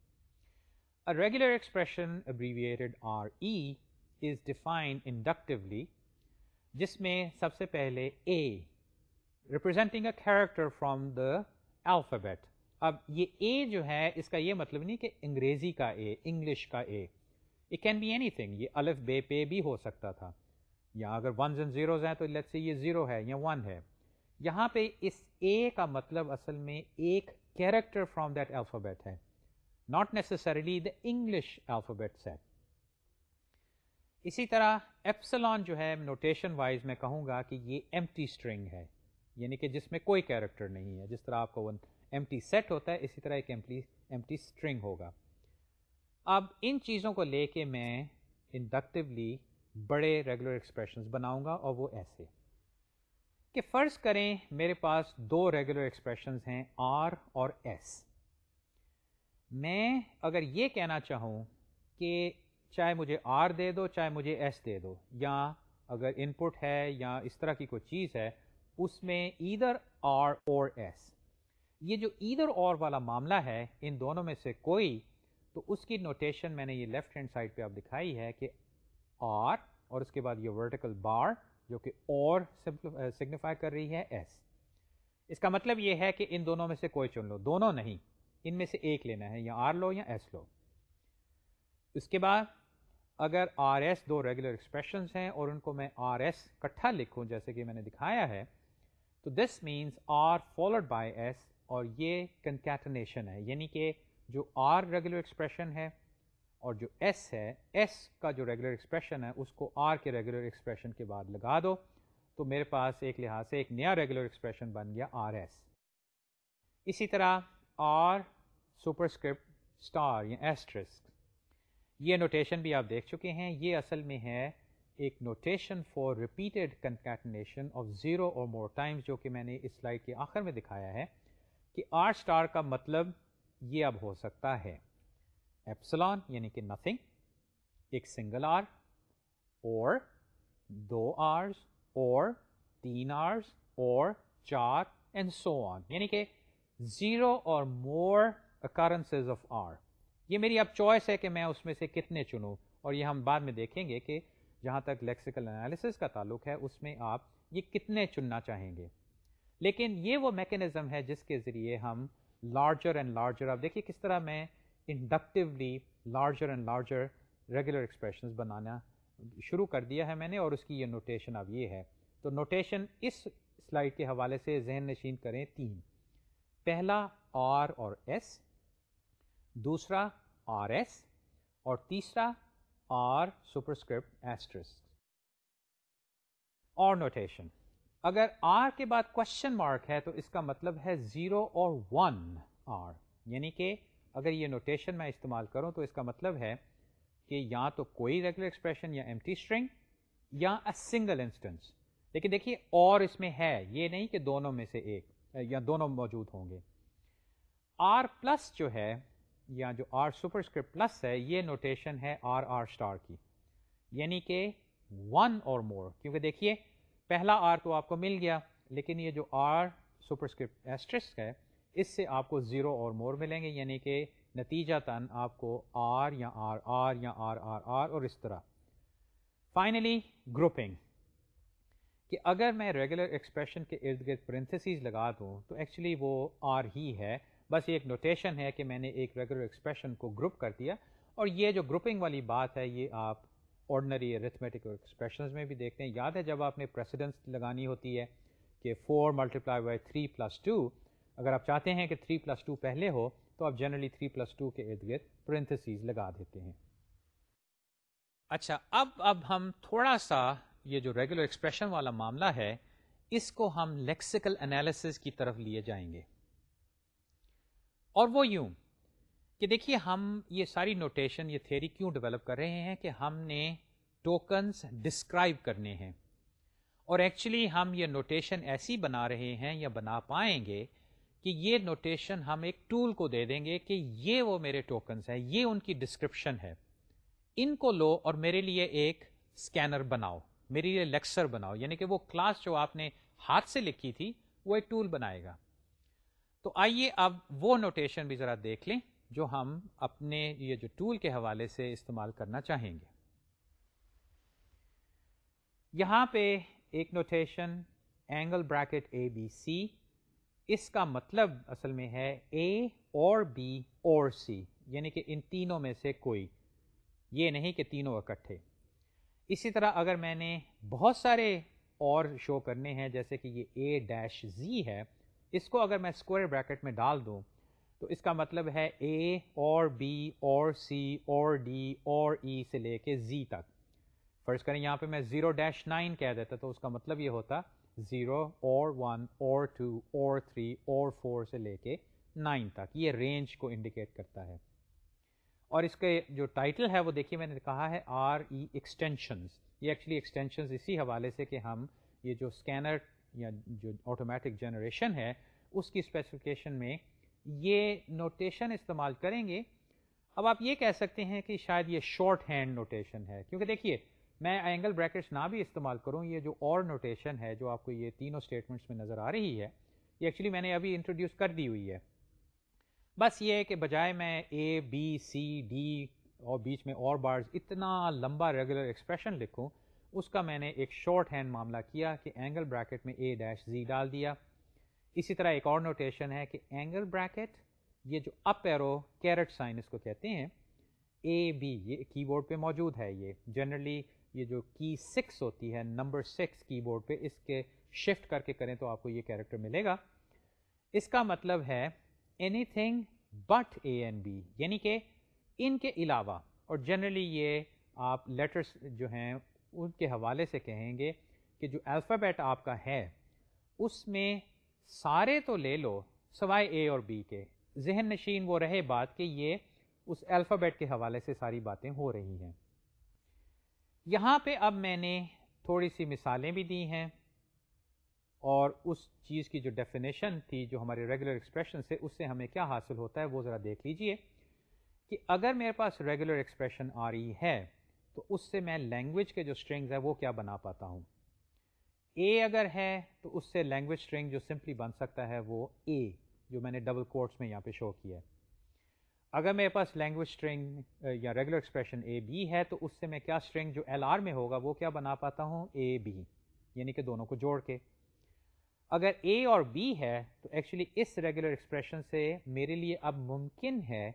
Regular expression abbreviated R E is defined inductively جس میں سب سے پہلے A representing a character from the alphabet اب یہ اے جو ہے، اس کا یہ مطلب نہیں کہ انگریزی کا اے انگلش کا A it can be anything یہ الف بے پے بھی ہو سکتا تھا۔ یا اگر ونز اینڈ زیروز ہیں تو لیٹ سے یہ زیرو ہے یا ون ہے۔ یہاں پہ اس اے کا مطلب اصل میں ایک کیریکٹر فرام دیٹ الفابیٹ ہے۔ Not necessarily the English alphabet set اسی طرح ایپسلان جو ہے نوٹیشن وائز میں کہوں گا کہ یہ ایم ٹی اسٹرنگ ہے۔ یعنی کہ جس میں کوئی کیریکٹر نہیں ہے۔ جس طرح آپ کو ایم سیٹ ہوتا ہے، اسی طرح ایک ایم ٹی اسٹرنگ ہوگا۔ اب ان چیزوں کو لے کے میں انڈکٹیولی بڑے ریگولر ایکسپریشنز بناؤں گا اور وہ ایسے کہ فرض کریں میرے پاس دو ریگولر ایکسپریشنز ہیں آر اور ایس۔ میں اگر یہ کہنا چاہوں کہ چاہے مجھے آر دے دو، چاہے مجھے ایس دے دو، یا اگر ان پٹ ہے یا اس طرح کی کوئی چیز ہے، اس میں ایدر آر اور ایس۔ یہ جو ایدر اور والا معاملہ ہے، ان دونوں میں سے کوئی تو اس کی نوٹیشن میں نے یہ لیفٹ ہینڈ سائڈ پہ آپ دکھائی ہے کہ آر اور اس کے بعد یہ ورٹیکل بار جو کہ اور سگنیفائی کر رہی ہے ایس اس کا مطلب یہ ہے کہ ان دونوں میں سے کوئی چن لو۔ دونوں نہیں، ان میں سے ایک لینا ہے، یا آر لو یا ایس لو۔ اس کے بعد اگر آر ایس دو ریگولر ایکسپریشنس ہیں اور ان کو میں آر ایس کٹھا لکھوں، جیسے کہ میں نے دکھایا ہے، تو this means R followed by S اور یہ کنکیٹنیشن ہے یعنی کہ جو آر ریگولر ایکسپریشن ہے اور جو ایس ہے ایس کا جو ریگولر ایکسپریشن ہے، اس کو آر کے ریگولر ایکسپریشن کے بعد لگا دو۔ تو میرے پاس ایک لحاظ سے ایک نیا ریگولر ایکسپریشن بن گیا آر ایس اسی طرح آر سپرسکرپٹ اسٹار یا ایسٹرسک یہ نوٹیشن بھی آپ دیکھ چکے ہیں۔ یہ اصل میں ہے ایک notation for repeated concatenation of zero or more times جو کہ میں نے اس سلائڈ کے آخر میں دکھایا ہے کہ آر اسٹار کا مطلب یہ اب ہو سکتا ہے۔ ایپسلان یعنی کہ نتھنگ ایک سنگل آر اور دو آرز اور تین آرز اور چار اینڈ سو آن یعنی کہ zero or more اکارنسز of are یہ میری اب چوائس ہے کہ میں اس میں سے کتنے چنوں۔ اور یہ ہم بعد میں دیکھیں گے کہ جہاں تک لیکسیکل انالیسس کا تعلق ہے، اس میں آپ یہ کتنے چننا چاہیں گے۔ لیکن یہ وہ میکینزم ہے جس کے ذریعے ہم لارجر اینڈ لارجر آپ دیکھیے کس طرح میں inductively larger and larger regular expressions بنانا شروع کر دیا ہے میں نے اور اس کی یہ نوٹیشن اب یہ ہے۔ تو نوٹیشن اس سلائڈ کے حوالے سے ذہن نشین کریں تین۔ پہلا آر اور ایس دوسرا آر ایس اور تیسرا آر سپرسکرپٹ ایسٹرس اور نوٹیشن اگر آر کے بعد کوشچن مارک ہے تو اس کا مطلب ہے زیرو اور ون آر یعنی کہ اگر یہ نوٹیشن میں استعمال کروں تو اس کا مطلب ہے کہ یا تو کوئی ریگولر ایکسپریشن یا ایم ٹی اسٹرنگ یا اے سنگل انسٹنس لیکن دیکھیے اور اس میں ہے. یہ نہیں کہ دونوں میں سے ایک، یا دونوں موجود ہوں گے. آر پلس جو ہے یا جو آر سپر اسکرپٹ پلس ہے یہ نوٹیشن ہے آر آر اسٹار کی. یعنی کہ ون اور مور کیونکہ دیکھیے پہلا آر تو آپ کو مل گیا، لیکن یہ جو آر سپرسکرپٹ ایسٹرس ہے، اس سے آپ کو زیرو اور مور ملیں گے یعنی کہ نتیجہ تن آپ کو آر یا آر آر یا آر آر آر اور اس طرح۔ فائنلی گروپنگ کہ اگر میں ریگولر ایکسپریشن کے ارد گرد پرنتھسیز لگا دوں، تو ایکچولی وہ آر ہی ہے۔ بس یہ ایک نوٹیشن ہے کہ میں نے ایک ریگولر ایکسپریشن کو گروپ کر دیا، اور یہ جو گروپنگ والی بات ہے، یہ آپ آرڈنری ارتھمیٹک ایکسپریشنز میں بھی دیکھتے ہیں۔ یاد ہے جب آپ نے پریسیڈنس لگانی ہوتی ہے کہ four multiply by three plus two اگر آپ چاہتے ہیں کہ تھری پلس ٹو پہلے ہو، تو آپ جنرلی تھری پلس ٹو کے ارد گرد پرنتھسیز لگا دیتے ہیں۔ اچھا اب اب ہم تھوڑا سا یہ جو ریگولر ایکسپریشن والا معاملہ ہے، اس کو ہم لیکسیکل انالیسز کی طرف لیے جائیں گے۔ اور وہ یوں کہ دیکھیے ہم یہ ساری نوٹیشن یہ تھیری کیوں ڈیولپ کر رہے ہیں کہ ہم نے ٹوکنس ڈسکرائب کرنے ہیں؟ اور ایکچولی ہم یہ نوٹیشن ایسی بنا رہے ہیں یا بنا پائیں گے کہ یہ نوٹیشن ہم ایک ٹول کو دے دیں گے کہ یہ وہ میرے ٹوکنس ہیں، یہ ان کی ڈسکرپشن ہے۔ ان کو لو اور میرے لیے ایک اسکینر بناؤ میری لیے لیکسر بناؤ یعنی کہ وہ کلاس جو آپ نے ہاتھ سے لکھی تھی، وہ ایک ٹول بنائے گا۔ تو آئیے اب وہ نوٹیشن بھی ذرا دیکھ لیں۔ جو ہم اپنے یہ جو ٹول کے حوالے سے استعمال کرنا چاہیں گے۔ یہاں پہ ایک notation angle bracket A B C, اس کا مطلب اصل میں ہے اے اور بی اور سی یعنی کہ ان تینوں میں سے کوئی۔ یہ نہیں کہ تینوں اکٹھے۔ اسی طرح اگر میں نے بہت سارے اور شو کرنے ہیں، جیسے کہ یہ اے ڈیش زی ہے، اس کو اگر میں اسکوائر بریکٹ میں ڈال دوں تو اس کا مطلب ہے اے اور بی اور سی اور ڈی اور ای سے لے کے زی تک۔ فرض کریں یہاں پہ میں زیرو ڈیش نائن کہہ دیتا تو اس کا مطلب یہ ہوتا زیرو اور ون اور ٹو اور تھری اور فور سے لے کے نائن تک۔ یہ رینج کو انڈیکیٹ کرتا ہے۔ اور اس کے جو ٹائٹل ہے وہ دیکھیے میں نے کہا ہے آر ای ایکسٹینشنز۔ یہ ایکچولی ایکسٹینشنز اسی حوالے سے کہ ہم یہ جو اسکینر یا جو آٹومیٹک جنریشن ہے اس کی اسپیسیفکیشن میں یہ نوٹیشن استعمال کریں گے، اب آپ یہ کہہ سکتے ہیں کہ شاید یہ شارٹ ہینڈ نوٹیشن ہے۔ کیونکہ دیکھیے، میں اینگل بریکٹس نہ بھی استعمال کروں، یہ جو اور نوٹیشن ہے، جو آپ کو یہ تینوں اسٹیٹمنٹس میں نظر آ رہی ہے، یہ ایکچولی میں نے ابھی انٹروڈیوس کر دی ہوئی ہے۔ بس یہ کہ بجائے میں اے بی سی ڈی اور بیچ میں اور بارز اتنا لمبا ریگولر ایکسپریشن لکھوں، اس کا میں نے ایک شارٹ ہینڈ معاملہ کیا کہ اینگل بریکٹ میں اے ڈیش زی ڈال دیا۔ اسی طرح ایک اور نوٹیشن ہے کہ اینگل بریکٹ یہ جو اپ ایرو کیرٹ سائن اس کو کہتے ہیں اے بی یہ کی بورڈ پہ موجود ہے یہ۔ جنرلی یہ جو کی سکس ہوتی ہے نمبر سکس کی بورڈ پہ، اس کے شفٹ کر کے کریں تو آپ کو یہ کیریکٹر ملے گا۔ اس کا مطلب ہے anything but A and B یعنی کہ ان کے علاوہ۔ اور جنرلی یہ آپ لیٹرس جو ہیں، ان کے حوالے سے کہیں گے کہ جو الفابیٹ آپ کا ہے، اس میں سارے تو لے لو سوائے اے اور بی کے۔ ذہن نشین وہ رہے بات کہ یہ اس الفابیٹ کے حوالے سے ساری باتیں ہو رہی ہیں۔ یہاں پہ اب میں نے تھوڑی سی مثالیں بھی دی ہیں اور اس چیز کی جو ڈیفینیشن تھی جو ہمارے ریگولر ایکسپریشن سے، اس سے ہمیں کیا حاصل ہوتا ہے وہ ذرا دیکھ لیجیے کہ اگر میرے پاس ریگولر ایکسپریشن آ رہی ہے تو اس سے میں لینگویج کے جو اسٹرنگز ہے وہ کیا بنا پاتا ہوں۔ اے اگر ہے تو اس سے لینگویج اسٹرنگ جو سمپلی بن سکتا ہے وہ اے جو میں نے ڈبل کوٹس میں یہاں پہ شو کیا ہے۔ اگر میرے پاس لینگویج اسٹرنگ یا ریگولر ایکسپریشن اے بی ہے تو اس سے میں کیا اسٹرنگ جو ایل آر میں ہوگا وہ کیا بنا پاتا ہوں؟ اے بی یعنی کہ دونوں کو جوڑ کے۔ اگر اے اور بی ہے تو ایکچولی اس ریگولر ایکسپریشن سے میرے لیے اب ممکن ہے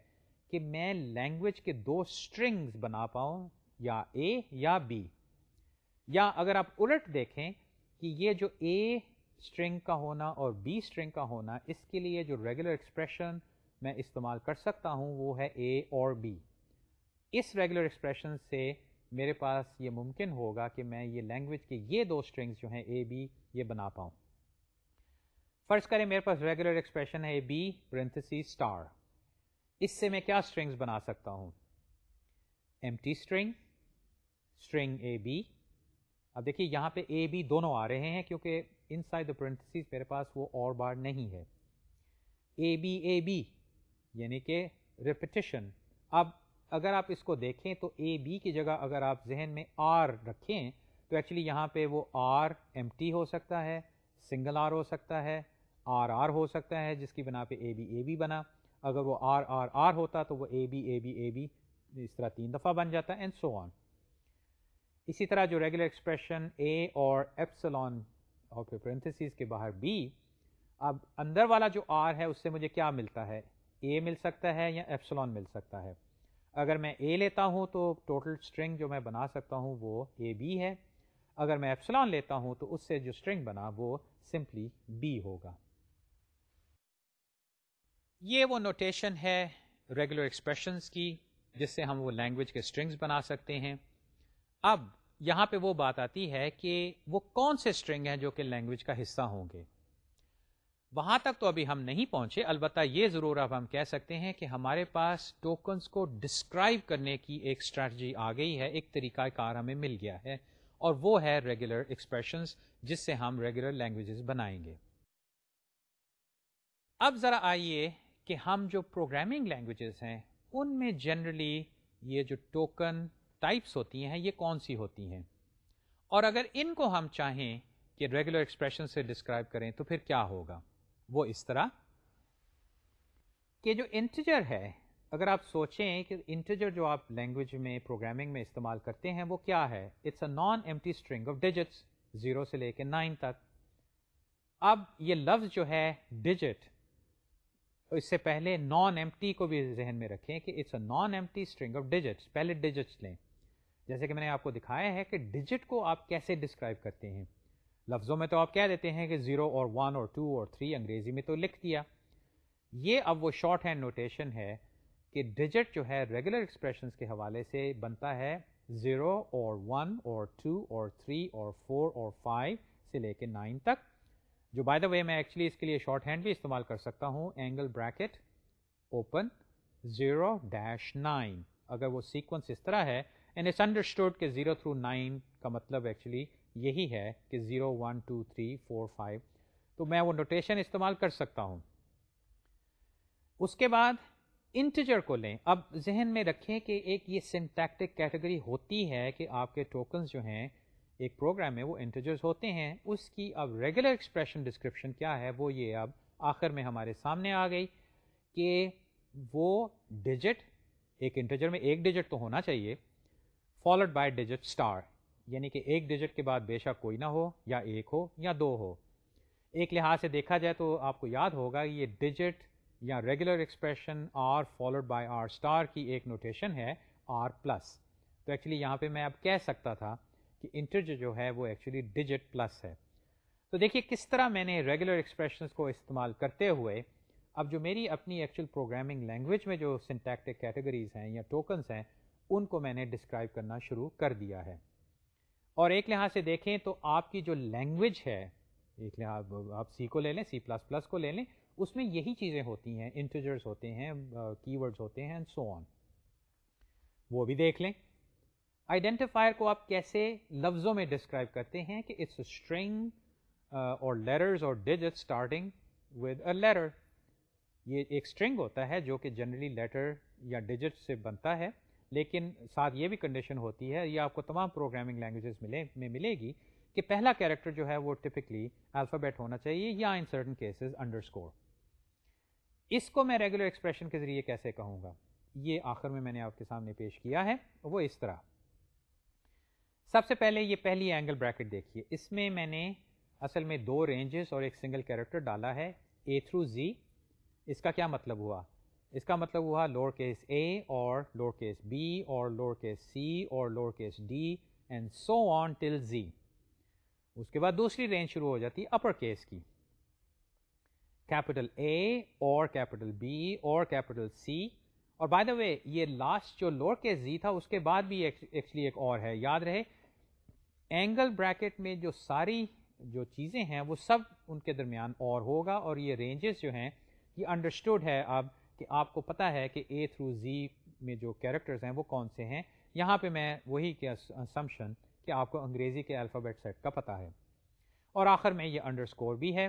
کہ میں لینگویج کے دو اسٹرنگز بنا پاؤں، یا اے یا بی یا اگر آپ الٹ دیکھیں کہ یہ جو اے اسٹرنگ کا ہونا اور بی اسٹرنگ کا ہونا، اس کے لیے جو ریگولر ایکسپریشن میں استعمال کر سکتا ہوں وہ ہے اے اور بی اس ریگولر ایکسپریشن سے میرے پاس یہ ممکن ہوگا کہ میں یہ لینگویج کے یہ دو اسٹرنگس جو ہیں اے بی یہ بنا پاؤں۔ فرض کریں میرے پاس ریگولر ایکسپریشن ہے اے بی پرنتسی اسٹار اس سے میں کیا اسٹرنگس بنا سکتا ہوں؟ Empty string string A B اب دیکھیے یہاں پہ اے بی دونوں آ رہے ہیں کیونکہ ان سائڈ دا پرنتسیز میرے پاس وہ اور بار نہیں ہے۔ اے بی اے بی یعنی کہ ریپٹیشن اب اگر آپ اس کو دیکھیں تو اے بی کی جگہ اگر آپ ذہن میں آر رکھیں تو ایکچولی یہاں پہ وہ آر ایم ٹی ہو سکتا ہے سنگل آر ہو سکتا ہے آر آر ہو سکتا ہے، جس کی بنا پہ اے بی اے بی بنا۔ اگر وہ آر آر آر ہوتا تو وہ A B A B A B اس طرح تین دفعہ بن جاتا ہے اینڈ سو آن اسی طرح جو ریگولر ایکسپریشن اے اور ایپسلون اور پھر کے باہر بی اب اندر والا جو آر ہے اس سے مجھے کیا ملتا ہے؟ اے مل سکتا ہے یا ایپسلون مل سکتا ہے؟ اگر میں اے لیتا ہوں تو ٹوٹل اسٹرنگ جو میں بنا سکتا ہوں وہ اے بی ہے، اگر میں ایپسلون لیتا ہوں تو اس سے جو اسٹرنگ بنا وہ سمپلی بی ہوگا۔ یہ وہ نوٹیشن ہے ریگولر ایکسپریشنس کی جس سے ہم وہ لینگویج کے اسٹرنگس بنا سکتے ہیں۔ اب یہاں پہ وہ بات آتی ہے کہ وہ کون سے اسٹرنگ ہیں جو کہ لینگویج کا حصہ ہوں گے؟ وہاں تک تو ابھی ہم نہیں پہنچے، البتہ یہ ضرور اب ہم کہہ سکتے ہیں کہ ہمارے پاس ٹوکنس کو ڈسکرائب کرنے کی ایک اسٹریٹجی آ گئی ہے، ایک طریقہ کار ہمیں مل گیا ہے، اور وہ ہے ریگولر ایکسپریشنس جس سے ہم ریگولر لینگویجز بنائیں گے۔ اب ذرا آئیے کہ ہم جو پروگرامنگ لینگویجز ہیں، ان میں جنرلی یہ جو ٹوکن ٹائپس ہوتی ہیں، یہ کون سی ہوتی ہیں؟ اور اگر ان کو ہم چاہیں کہ ریگولر ایکسپریشن سے ڈسکرائب کریں، تو پھر کیا ہوگا؟ وہ اس طرح کہ جو انٹیجر ہے، اگر آپ سوچیں کہ انٹیجر جو آپ لینگویج میں پروگرامنگ میں استعمال کرتے ہیں، وہ کیا ہے؟ It's a non empty string of digits zero سے لے کے نائن تک۔ اب یہ لفظ جو ہے ڈیجٹ اس سے پہلے نان ایمٹی کو بھی ذہن میں رکھیں کہ it's a non empty string of digits پہلے ڈیجٹس لیں۔ جیسے کہ میں نے آپ کو دکھایا ہے کہ ڈیجٹ کو آپ کیسے ڈسکرائب کرتے ہیں۔ لفظوں میں تو آپ کہہ دیتے ہیں کہ زیرو اور ون اور ٹو اور تھری انگریزی میں تو لکھ دیا۔ یہ اب وہ شارٹ ہینڈ نوٹیشن ہے کہ ڈیجٹ جو ہے ریگولر ایکسپریشنس کے حوالے سے بنتا ہے زیرو اور ون اور ٹو اور تھری اور فور اور فائیو سے لے کے نائن تک۔ جو بائی دا وے میں ایکچولی اس کے لیے شارٹ ہینڈ بھی استعمال کر سکتا ہوں angle bracket open zero dash nine اگر وہ سیکوینس اس طرح ہے اینڈ اٹس انڈرسٹوڈ کہ زیرو تھرو نائن کا مطلب ایکچولی یہی ہے کہ zero one two three four five تو میں وہ نوٹیشن استعمال کر سکتا ہوں۔ اس کے بعد انٹیجر کو لیں۔ اب ذہن میں رکھیں کہ ایک یہ سنٹیکٹک کیٹیگری ہوتی ہے کہ آپ کے ٹوکنز جو ہیں، ایک پروگرام میں وہ انٹیجرز ہوتے ہیں۔ اس کی اب ریگولر ایکسپریشن ڈسکرپشن کیا ہے؟ وہ یہ اب آخر میں ہمارے سامنے آ گئی کہ وہ ڈیجٹ ایک انٹیجر میں ایک ڈیجٹ تو ہونا چاہیے۔ فالوڈ بائی ڈیجٹ اسٹار یعنی کہ ایک ڈیجٹ کے بعد بے شک کوئی نہ ہو یا ایک ہو یا دو ہو. ایک لحاظ سے دیکھا جائے تو آپ کو یاد ہوگا یہ ڈیجٹ یا regular expression r followed by r star کی ایک نوٹیشن ہے آر پلس تو ایکچولی یہاں پہ میں اب کہہ سکتا تھا کہ انٹرج جو ہے وہ ایکچولی ڈیجٹ پلس ہے. تو دیکھیے کس طرح میں نے ریگولر ایکسپریشنس کو استعمال کرتے ہوئے اب جو میری اپنی ایکچوئل پروگرامنگ لینگویج میں جو سنٹیکٹک کیٹیگریز ہیں یا ٹوکنس ہیں ان کو میں نے ڈسکرائب کرنا شروع کر دیا ہے۔ اور ایک لحاظ سے دیکھیں تو آپ کی جو لینگویج ہے، ایک لحاظ آپ سی کو لے لیں سی پلس پلس کو لے لیں، اس میں یہی چیزیں ہوتی ہیں انٹیجرز ہوتے ہیں کی ورڈز ہوتے ہیں سو آن وہ بھی دیکھ لیں۔ آئیڈینٹیفائر کو آپ کیسے لفظوں میں ڈسکرائب کرتے ہیں کہ اٹس اسٹرنگ اور لیٹرز اور digit starting with a letter یہ ایک اسٹرنگ ہوتا ہے جو کہ جنرلی لیٹر یا ڈیجٹ سے بنتا ہے۔ لیکن ساتھ یہ بھی کنڈیشن ہوتی ہے، یہ آپ کو تمام پروگرامنگ لینگویجز ملے، میں ملے گی کہ پہلا کیریکٹر جو ہے وہ ٹپکلی الفابیٹ ہونا چاہیے یا in certain cases underscore اس کو میں ریگولر ایکسپریشن کے ذریعے کیسے کہوں گا؟ یہ آخر میں میں نے آپ کے سامنے پیش کیا ہے، وہ اس طرح۔ سب سے پہلے یہ پہلی اینگل بریکٹ دیکھیے۔ اس میں میں نے اصل میں دو رینجز اور ایک سنگل کیریکٹر ڈالا ہے اے تھرو زی اس کا کیا مطلب ہوا؟ اس کا مطلب ہوا لوور کیس اے اور لوور کیس بی اور لوور کیس سی اور lower case d and so on till z اس کے بعد دوسری رینج شروع ہو جاتی ہے اپر کیس کی. کیپٹل اے اور کیپٹل بی اور کیپٹل سی اور بائی دا وے یہ لاسٹ جو لوور کیس زی تھا، اس کے بعد بھی ایکچولی ایک اور ہے، یاد رہے؟ اینگل بریکٹ میں جو ساری جو چیزیں ہیں، وہ سب ان کے درمیان اور ہوگا اور یہ رینجز جو ہیں، یہ انڈرسٹوڈ ہے اب کہ آپ کو پتا ہے کہ اے تھرو زی میں جو کیریکٹرز ہیں وہ کون سے ہیں؟ یہاں پہ میں وہی کیا اسمپشن کہ آپ کو انگریزی کے الفابیٹ سیٹ کا پتا ہے۔ اور آخر میں یہ انڈر اسکور بھی ہے۔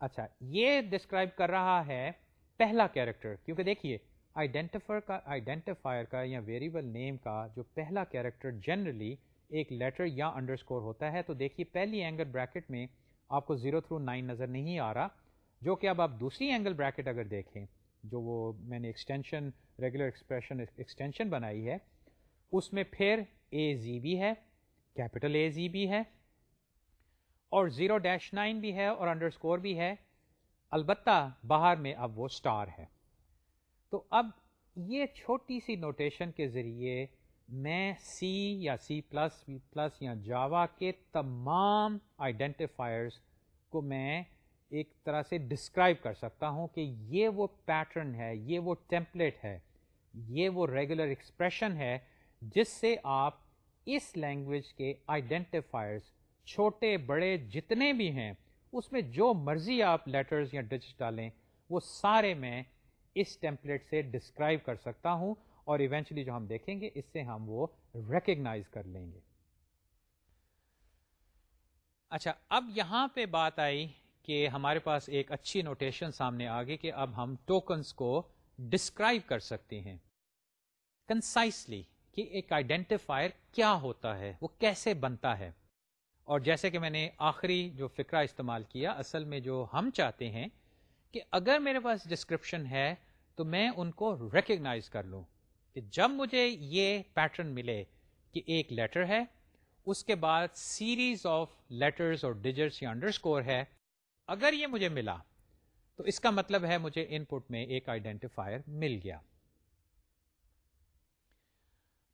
اچھا یہ ڈسکرائب کر رہا ہے پہلا کیریکٹر کیونکہ دیکھیے آئیڈینٹیفر کا آئیڈینٹیفائر کا یا ویریبل نیم کا جو پہلا کیریکٹر جنرلی ایک لیٹر یا انڈر اسکور ہوتا ہے، تو دیکھیے پہلی اینگل بریکٹ میں آپ کو زیرو تھرو نائن نظر نہیں آ رہا، جو کہ اب آپ دوسری اینگل بریکٹ اگر دیکھیں جو وہ میں نے ایکسٹینشن ریگولر ایکسپریشن ایکسٹینشن بنائی ہے، اس میں پھر اے زی بھی ہے کیپٹل اے زی بھی ہے، اور زیرو ڈیش نائن بھی ہے اور انڈر اسکور بھی ہے۔ البتہ باہر میں اب وہ اسٹار ہے۔ تو اب یہ چھوٹی سی نوٹیشن کے ذریعے میں سی یا سی پلس پلس یا جاوا کے تمام آئیڈینٹیفائرس کو میں ایک طرح سے ڈسکرائب کر سکتا ہوں کہ یہ وہ پیٹرن ہے، یہ وہ ٹیمپلیٹ ہے، یہ وہ ریگولر ایکسپریشن ہے جس سے آپ اس لینگویج کے آئیڈینٹیفائرس چھوٹے، بڑے جتنے بھی ہیں، اس میں جو مرضی آپ لیٹرز یا ڈچ ڈالیں، وہ سارے میں اس ٹیمپلیٹ سے ڈسکرائب کر سکتا ہوں اور ایونچولی جو ہم دیکھیں گے، اس سے ہم وہ ریکگنائز کر لیں گے۔ اچھا اب یہاں پہ بات آئی کہ ہمارے پاس ایک اچھی نوٹیشن سامنے آگے کہ اب ہم ٹوکنس کو ڈسکرائب کر سکتے ہیں۔ کنسائسلی کہ ایک آئیڈینٹیفائر کیا ہوتا ہے، وہ کیسے بنتا ہے۔ اور جیسے کہ میں نے آخری جو فکرہ استعمال کیا، اصل میں جو ہم چاہتے ہیں کہ اگر میرے پاس ڈسکرپشن ہے تو میں ان کو ریکگنائز کر لوں۔ کہ جب مجھے یہ پیٹرن ملے کہ ایک لیٹر ہے، اس کے بعد سیریز آف لیٹرز اور ڈیجٹس یا انڈر اسکور ہے اگر یہ مجھے ملا، تو اس کا مطلب ہے مجھے ان پٹ میں ایک آئیڈینٹیفائر مل گیا۔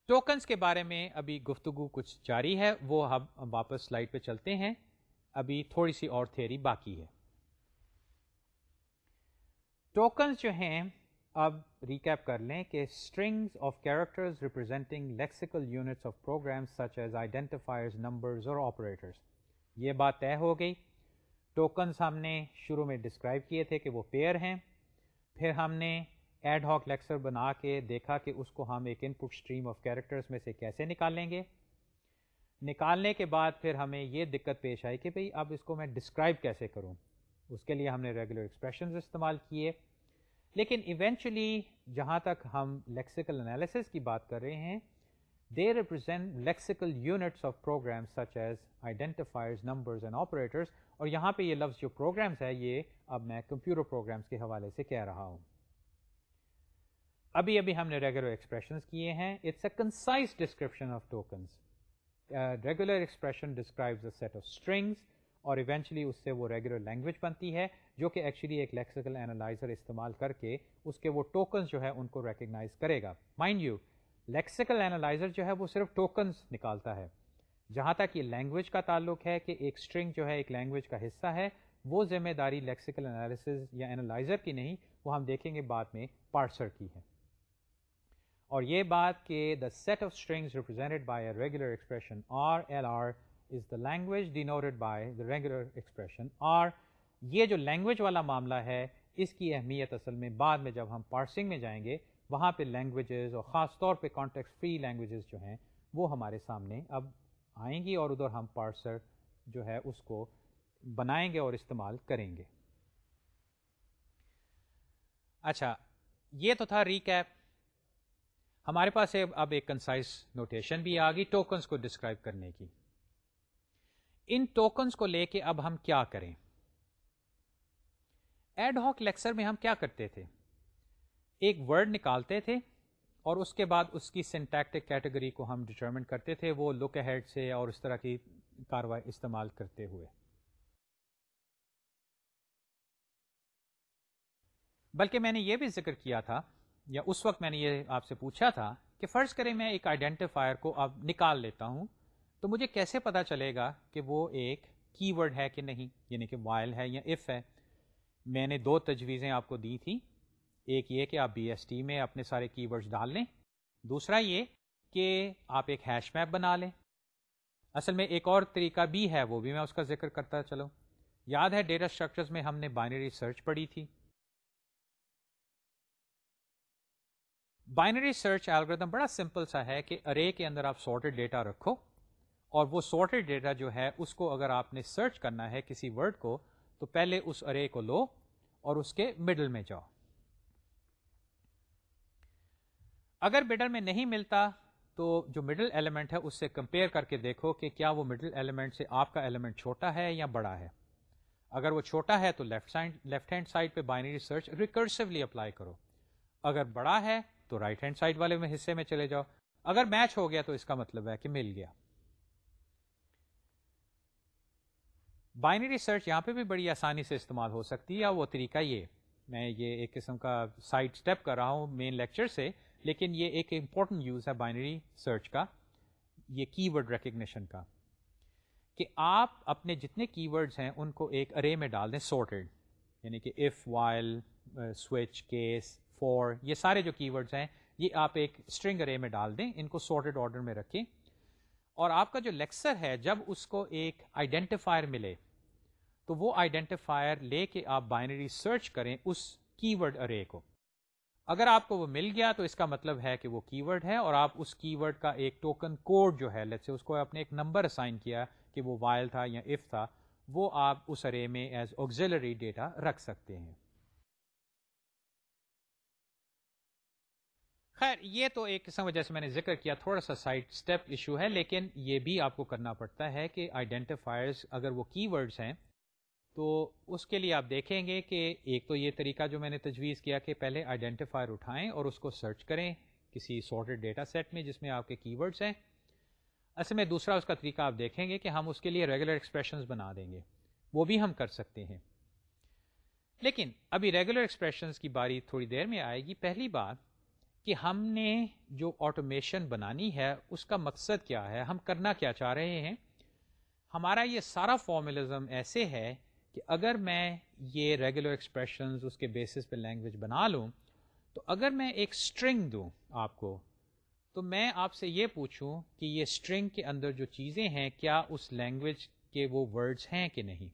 ٹوکنس کے بارے میں ابھی گفتگو کچھ جاری ہے، وہ ہم واپس سلائڈ پہ چلتے ہیں۔ ابھی تھوڑی سی اور تھیری باقی ہے۔ ٹوکنس جو ہیں، اب ریکیپ کر لیں کہ strings of characters representing lexical units of program such as identifiers numbers اور آپریٹرس یہ بات طے ہو گئی۔ ٹوکنس ہم نے شروع میں ڈسکرائب کیے تھے کہ وہ پیئر ہیں۔ پھر ہم نے ایڈ ہاک لیکسر بنا کے دیکھا کہ اس کو ہم ایک input stream of characters میں سے کیسے نکالیں گے۔ نکالنے کے بعد پھر ہمیں یہ دقت پیش آئی کہ بھئی اب اس کو میں ڈسکرائب کیسے کروں۔ اس کے لیے ہم نے ریگولر ایکسپریشنز استعمال کیے۔ لیکن ایونچولی جہاں تک ہم لیکسیکل انالیسس کی بات کر رہے ہیں they represent lexical units of program such as identifiers numbers and operators اور یہاں پہ یہ لفظ جو پروگرامس ہے، یہ اب میں کمپیوٹر پروگرامس کے حوالے سے کہہ رہا ہوں۔ ابھی ابھی ہم نے ریگولر ایکسپریشنز کیے ہیں۔ It's a concise description of tokens regular expression describes a set of strings اور ایونچولی اس سے وہ ریگولر لینگویج بنتی ہے، جو کہ ایکچولی ایک لیکسیکل اینالائزر استعمال کر کے اس کے وہ ٹوکنس جو ہے ان کو ریکگنائز کرے گا۔ مائنڈ یو لیکسیکل اینالائزر جو ہے وہ صرف ٹوکنس نکالتا ہے۔ جہاں تک یہ لینگویج کا تعلق ہے کہ ایک اسٹرنگ جو ہے ایک لینگویج کا حصہ ہے، وہ ذمہ داری لیکسیکل انالیسز یا اینالائزر کی نہیں، وہ ہم دیکھیں گے بعد میں پارسر کی ہے۔ اور یہ بات کہ the set of strings represented by a regular expression r L r is the language denoted by the regular expression اور یہ جو لینگویج والا معاملہ ہے، اس کی اہمیت اصل میں بعد میں جب ہم پارسنگ میں جائیں گے، وہاں پہ لینگویجز اور خاص طور پہ کانٹیکس فری لینگویجز جو ہیں، وہ ہمارے سامنے اب آئیں گی اور ادھر ہم پارسر جو ہے اس کو بنائیں گے اور استعمال کریں گے۔ اچھا یہ تو تھا ریکیپ۔ ہمارے پاس اب ایک کنسائز نوٹیشن بھی آ گئی ٹوکنس کو ڈسکرائب کرنے کی۔ ان ٹوکنس کو لے کے اب ہم کیا کریں؟ ایڈ ہاک لیکچر میں ہم کیا کرتے تھے؟ ایک ورڈ نکالتے تھے۔ اور اس کے بعد اس کی سینٹیکٹک کیٹیگری کو ہم ڈٹرمن کرتے تھے، وہ لک ہیڈ سے اور اس طرح کی کاروائی استعمال کرتے ہوئے۔ بلکہ میں نے یہ بھی ذکر کیا تھا، یا اس وقت میں نے یہ آپ سے پوچھا تھا کہ فرض کریں میں ایک آئیڈینٹیفائر کو اب نکال لیتا ہوں، تو مجھے کیسے پتا چلے گا کہ وہ ایک کی ورڈ ہے کہ نہیں؟ یعنی کہ وائل ہے یا اف ہے۔ میں نے دو تجویزیں آپ کو دی تھی ایک یہ کہ آپ بی ایس ٹی میں اپنے سارے کی ورڈز ڈال لیں۔ دوسرا یہ کہ آپ ایک ہیش میپ بنا لیں۔ اصل میں ایک اور طریقہ بھی ہے، وہ بھی میں اس کا ذکر کرتا چلو یاد ہے ڈیٹا اسٹرکچرز میں ہم نے بائنری سرچ پڑھی تھی۔ بائنری سرچ الگریدم بڑا سمپل سا ہے کہ ارے کے اندر آپ سارٹیڈ ڈیٹا رکھو اور وہ سارٹیڈ ڈیٹا جو ہے، اس کو اگر آپ نے سرچ کرنا ہے کسی ورڈ کو، تو پہلے اس ارے کو لو اور اس کے مڈل میں جاؤ۔ اگر مڈل میں نہیں ملتا تو جو مڈل ایلیمنٹ ہے اس سے کمپیئر کر کے دیکھو کہ کیا وہ مڈل ایلیمنٹ سے آپ کا ایلیمنٹ چھوٹا ہے یا بڑا ہے۔ اگر وہ چھوٹا ہے تو left side left hand side پہ بائنری سرچ ریکرسولی اپلائی کرو۔ اگر بڑا ہے تو رائٹ ہینڈ سائڈ والے میں حصے میں چلے جاؤ۔ اگر میچ ہو گیا تو اس کا مطلب ہے کہ مل گیا۔ بائنری سرچ یہاں پہ بھی بڑی آسانی سے استعمال ہو سکتی ہے۔ وہ طریقہ یہ، میں یہ ایک قسم کا سائڈ اسٹیپ کر رہا ہوں مین لیکچر سے۔ لیکن یہ ایک امپورٹنٹ یوز ہے بائنری سرچ کا، یہ کی ورڈ ریکگنیشن کا۔ کہ آپ اپنے جتنے کی ورڈز ہیں، ان کو ایک ارے میں ڈال دیں سورٹیڈ یعنی کہ if while switch case for یہ سارے جو کی ورڈز ہیں، یہ آپ ایک اسٹرنگ ارے میں ڈال دیں، ان کو سارٹیڈ آرڈر میں رکھیں۔ اور آپ کا جو لیکسر ہے، جب اس کو ایک آئیڈینٹیفائر ملے، تو وہ آئیڈینٹیفائر لے کے آپ بائنری سرچ کریں اس کی ورڈ ارے کو۔ اگر آپ کو وہ مل گیا تو اس کا مطلب ہے کہ وہ کی ورڈ ہے اور آپ اس کی ورڈ کا ایک ٹوکن کوڈ جو ہے لیٹ سے اس کو آپ نے ایک نمبر اسائن کیا کہ وہ وائل تھا یا اف تھا، وہ آپ اس ارے میں ایز آگزلری ڈیٹا رکھ سکتے ہیں۔ خیر، یہ تو ایک قسم جیسے میں نے ذکر کیا، تھوڑا سا سائڈ اسٹیپ ایشو ہے، لیکن یہ بھی آپ کو کرنا پڑتا ہے کہ آئیڈینٹیفائرز اگر وہ کی ورڈز ہیں تو اس کے لیے آپ دیکھیں گے کہ ایک تو یہ طریقہ جو میں نے تجویز کیا کہ پہلے آئیڈینٹیفائر اٹھائیں اور اس کو سرچ کریں کسی سارٹیڈ ڈیٹا سیٹ میں جس میں آپ کے کی ورڈس ہیں۔ اصل میں دوسرا اس کا طریقہ آپ دیکھیں گے کہ ہم اس کے لیے ریگولر ایکسپریشنز بنا دیں گے۔ وہ بھی ہم کر سکتے ہیں۔ لیکن ابھی ریگولر ایکسپریشنز کی باری تھوڑی دیر میں آئے گی۔ پہلی بات کہ ہم نے جو آٹومیشن بنانی ہے، اس کا مقصد کیا ہے؟ ہم کرنا کیا چاہ رہے ہیں؟ ہمارا یہ سارا فارملزم ایسے ہے کہ اگر میں یہ ریگولر ایکسپریشنز اس کے بیسس پہ لینگویج بنا لوں، تو اگر میں ایک اسٹرنگ دوں آپ کو، تو میں آپ سے یہ پوچھوں کہ یہ اسٹرنگ کے اندر جو چیزیں ہیں، کیا اس لینگویج کے وہ ورڈز ہیں کہ نہیں؟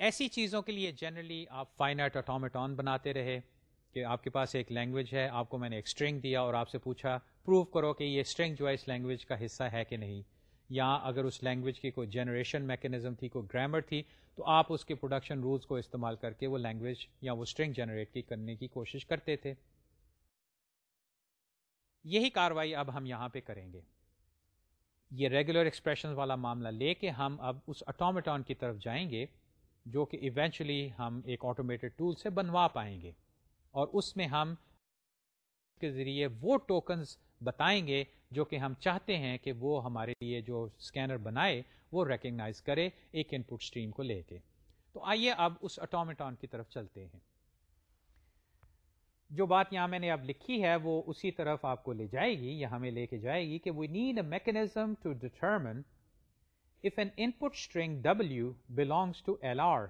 ایسی چیزوں کے لیے جنرلی آپ فائنٹ اٹامیٹون بناتے رہے کہ آپ کے پاس ایک لینگویج ہے، آپ کو میں نے ایک اسٹرنگ دیا اور آپ سے پوچھا پروو کرو کہ یہ اسٹرنگ جو ہے اس لینگویج کا حصہ ہے کہ نہیں؟ یا اگر اس لینگویج کی کوئی جنریشن میکینزم تھی، کوئی گرامر تھی، تو آپ اس کے پروڈکشن رولز کو استعمال کر کے وہ لینگویج یا وہ اسٹرنگ جنریٹ کی کرنے کی کوشش کرتے تھے۔ یہی کاروائی اب ہم یہاں پہ کریں گے۔ یہ ریگولر ایکسپریشن والا معاملہ لے کے ہم اب اس اٹومیٹون کی طرف جائیں گے، جو کہ ایونچولی ہم ایک آٹومیٹڈ ٹول سے بنوا پائیں گے۔ اور اس میں ہم کے ذریعے وہ ٹوکنز بتائیں گے جو کہ ہم چاہتے ہیں کہ وہ ہمارے لیے جو اسکینر بنائے وہ ریکگنائز کرے ایک ان پٹ اسٹریم کو لے کے۔ تو آئیے اب اس اٹومیٹون کی طرف چلتے ہیں۔ جو بات یہاں میں نے اب لکھی ہے وہ اسی طرف آپ کو لے جائے گی یا ہمیں لے کے جائے گی کہ we need a mechanism to determine if an input string W belongs to L r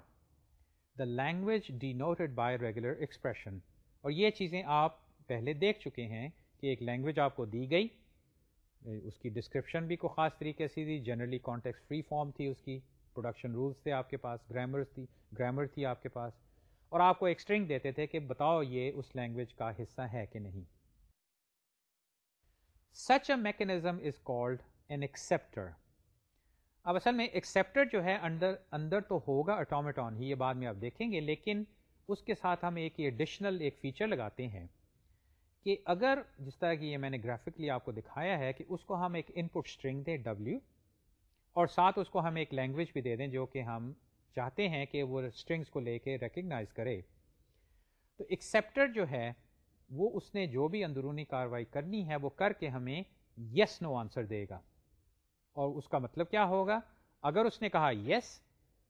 the language denoted by regular expression اور یہ چیزیں آپ پہلے دیکھ چکے ہیں کہ ایک لینگویج آپ کو دی گئی، اس کی ڈسکرپشن بھی کوئی خاص طریقے سے دی جنرلی کانٹیکس فری فارم تھی اس کی پروڈکشن رولس تھے آپ کے پاس گرامر تھی گرامر تھی آپ کے پاس، اور آپ کو ایک اسٹرنگ دیتے تھے کہ بتاؤ یہ اس لینگویج کا حصہ ہے کہ نہیں۔ Such a mechanism is called an acceptor اب اصل میں ایکسپٹر جو ہے اندر اندر تو ہوگا اٹومیٹون ہی یہ بعد میں آپ دیکھیں گے، لیکن اس کے ساتھ ہم ایک ایڈیشنل ایک فیچر لگاتے ہیں۔ کہ اگر جس طرح کی یہ میں نے گرافکلی آپ کو دکھایا ہے کہ اس کو ہم ایک ان پٹ اسٹرنگ دیں ڈبلو اور ساتھ اس کو ہم ایک لینگویج بھی دے دیں جو کہ ہم چاہتے ہیں کہ وہ اسٹرنگس کو لے کے ریکگنائز کرے۔ تو ایکسیپٹر جو ہے، وہ اس نے جو بھی اندرونی کاروائی کرنی ہے، وہ کر کے ہمیں یس نو آنسر دے گا۔ اور اس کا مطلب کیا ہوگا؟ اگر اس نے کہا یس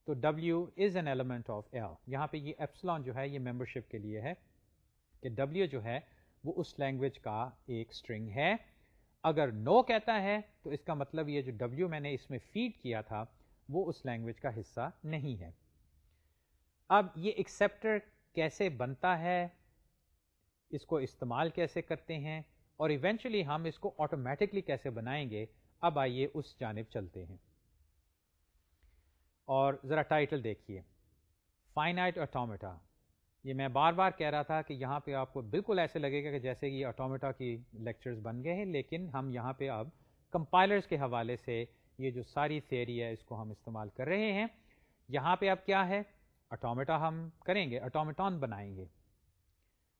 تو W is an element of L یہاں پہ یہ ایپسلان جو ہے، یہ ممبرشپ کے لیے ہے کہ ڈبلو جو ہے وہ اس لینگویج کا ایک اسٹرنگ ہے۔ اگر نو no کہتا ہے تو اس کا مطلب یہ جو ڈبلو میں نے اس میں فیڈ کیا تھا، وہ اس لینگویج کا حصہ نہیں ہے۔ اب یہ ایکسیپٹر کیسے بنتا ہے، اس کو استعمال کیسے کرتے ہیں، اور ایونچولی ہم اس کو آٹومیٹکلی کیسے بنائیں گے، اب آئیے اس جانب چلتے ہیں۔ اور ذرا ٹائٹل دیکھیے۔ فائنائٹ اٹومیٹا یہ میں بار بار کہہ رہا تھا کہ یہاں پہ آپ کو بالکل ایسے لگے گا کہ جیسے کہ یہ اٹومیٹا کی لیکچرز بن گئے ہیں، لیکن ہم یہاں پہ اب کمپائلرز کے حوالے سے یہ جو ساری تھیری ہے، اس کو ہم استعمال کر رہے ہیں۔ یہاں پہ اب کیا ہے؟ اٹومیٹا ہم کریں گے اٹومیٹون بنائیں گے۔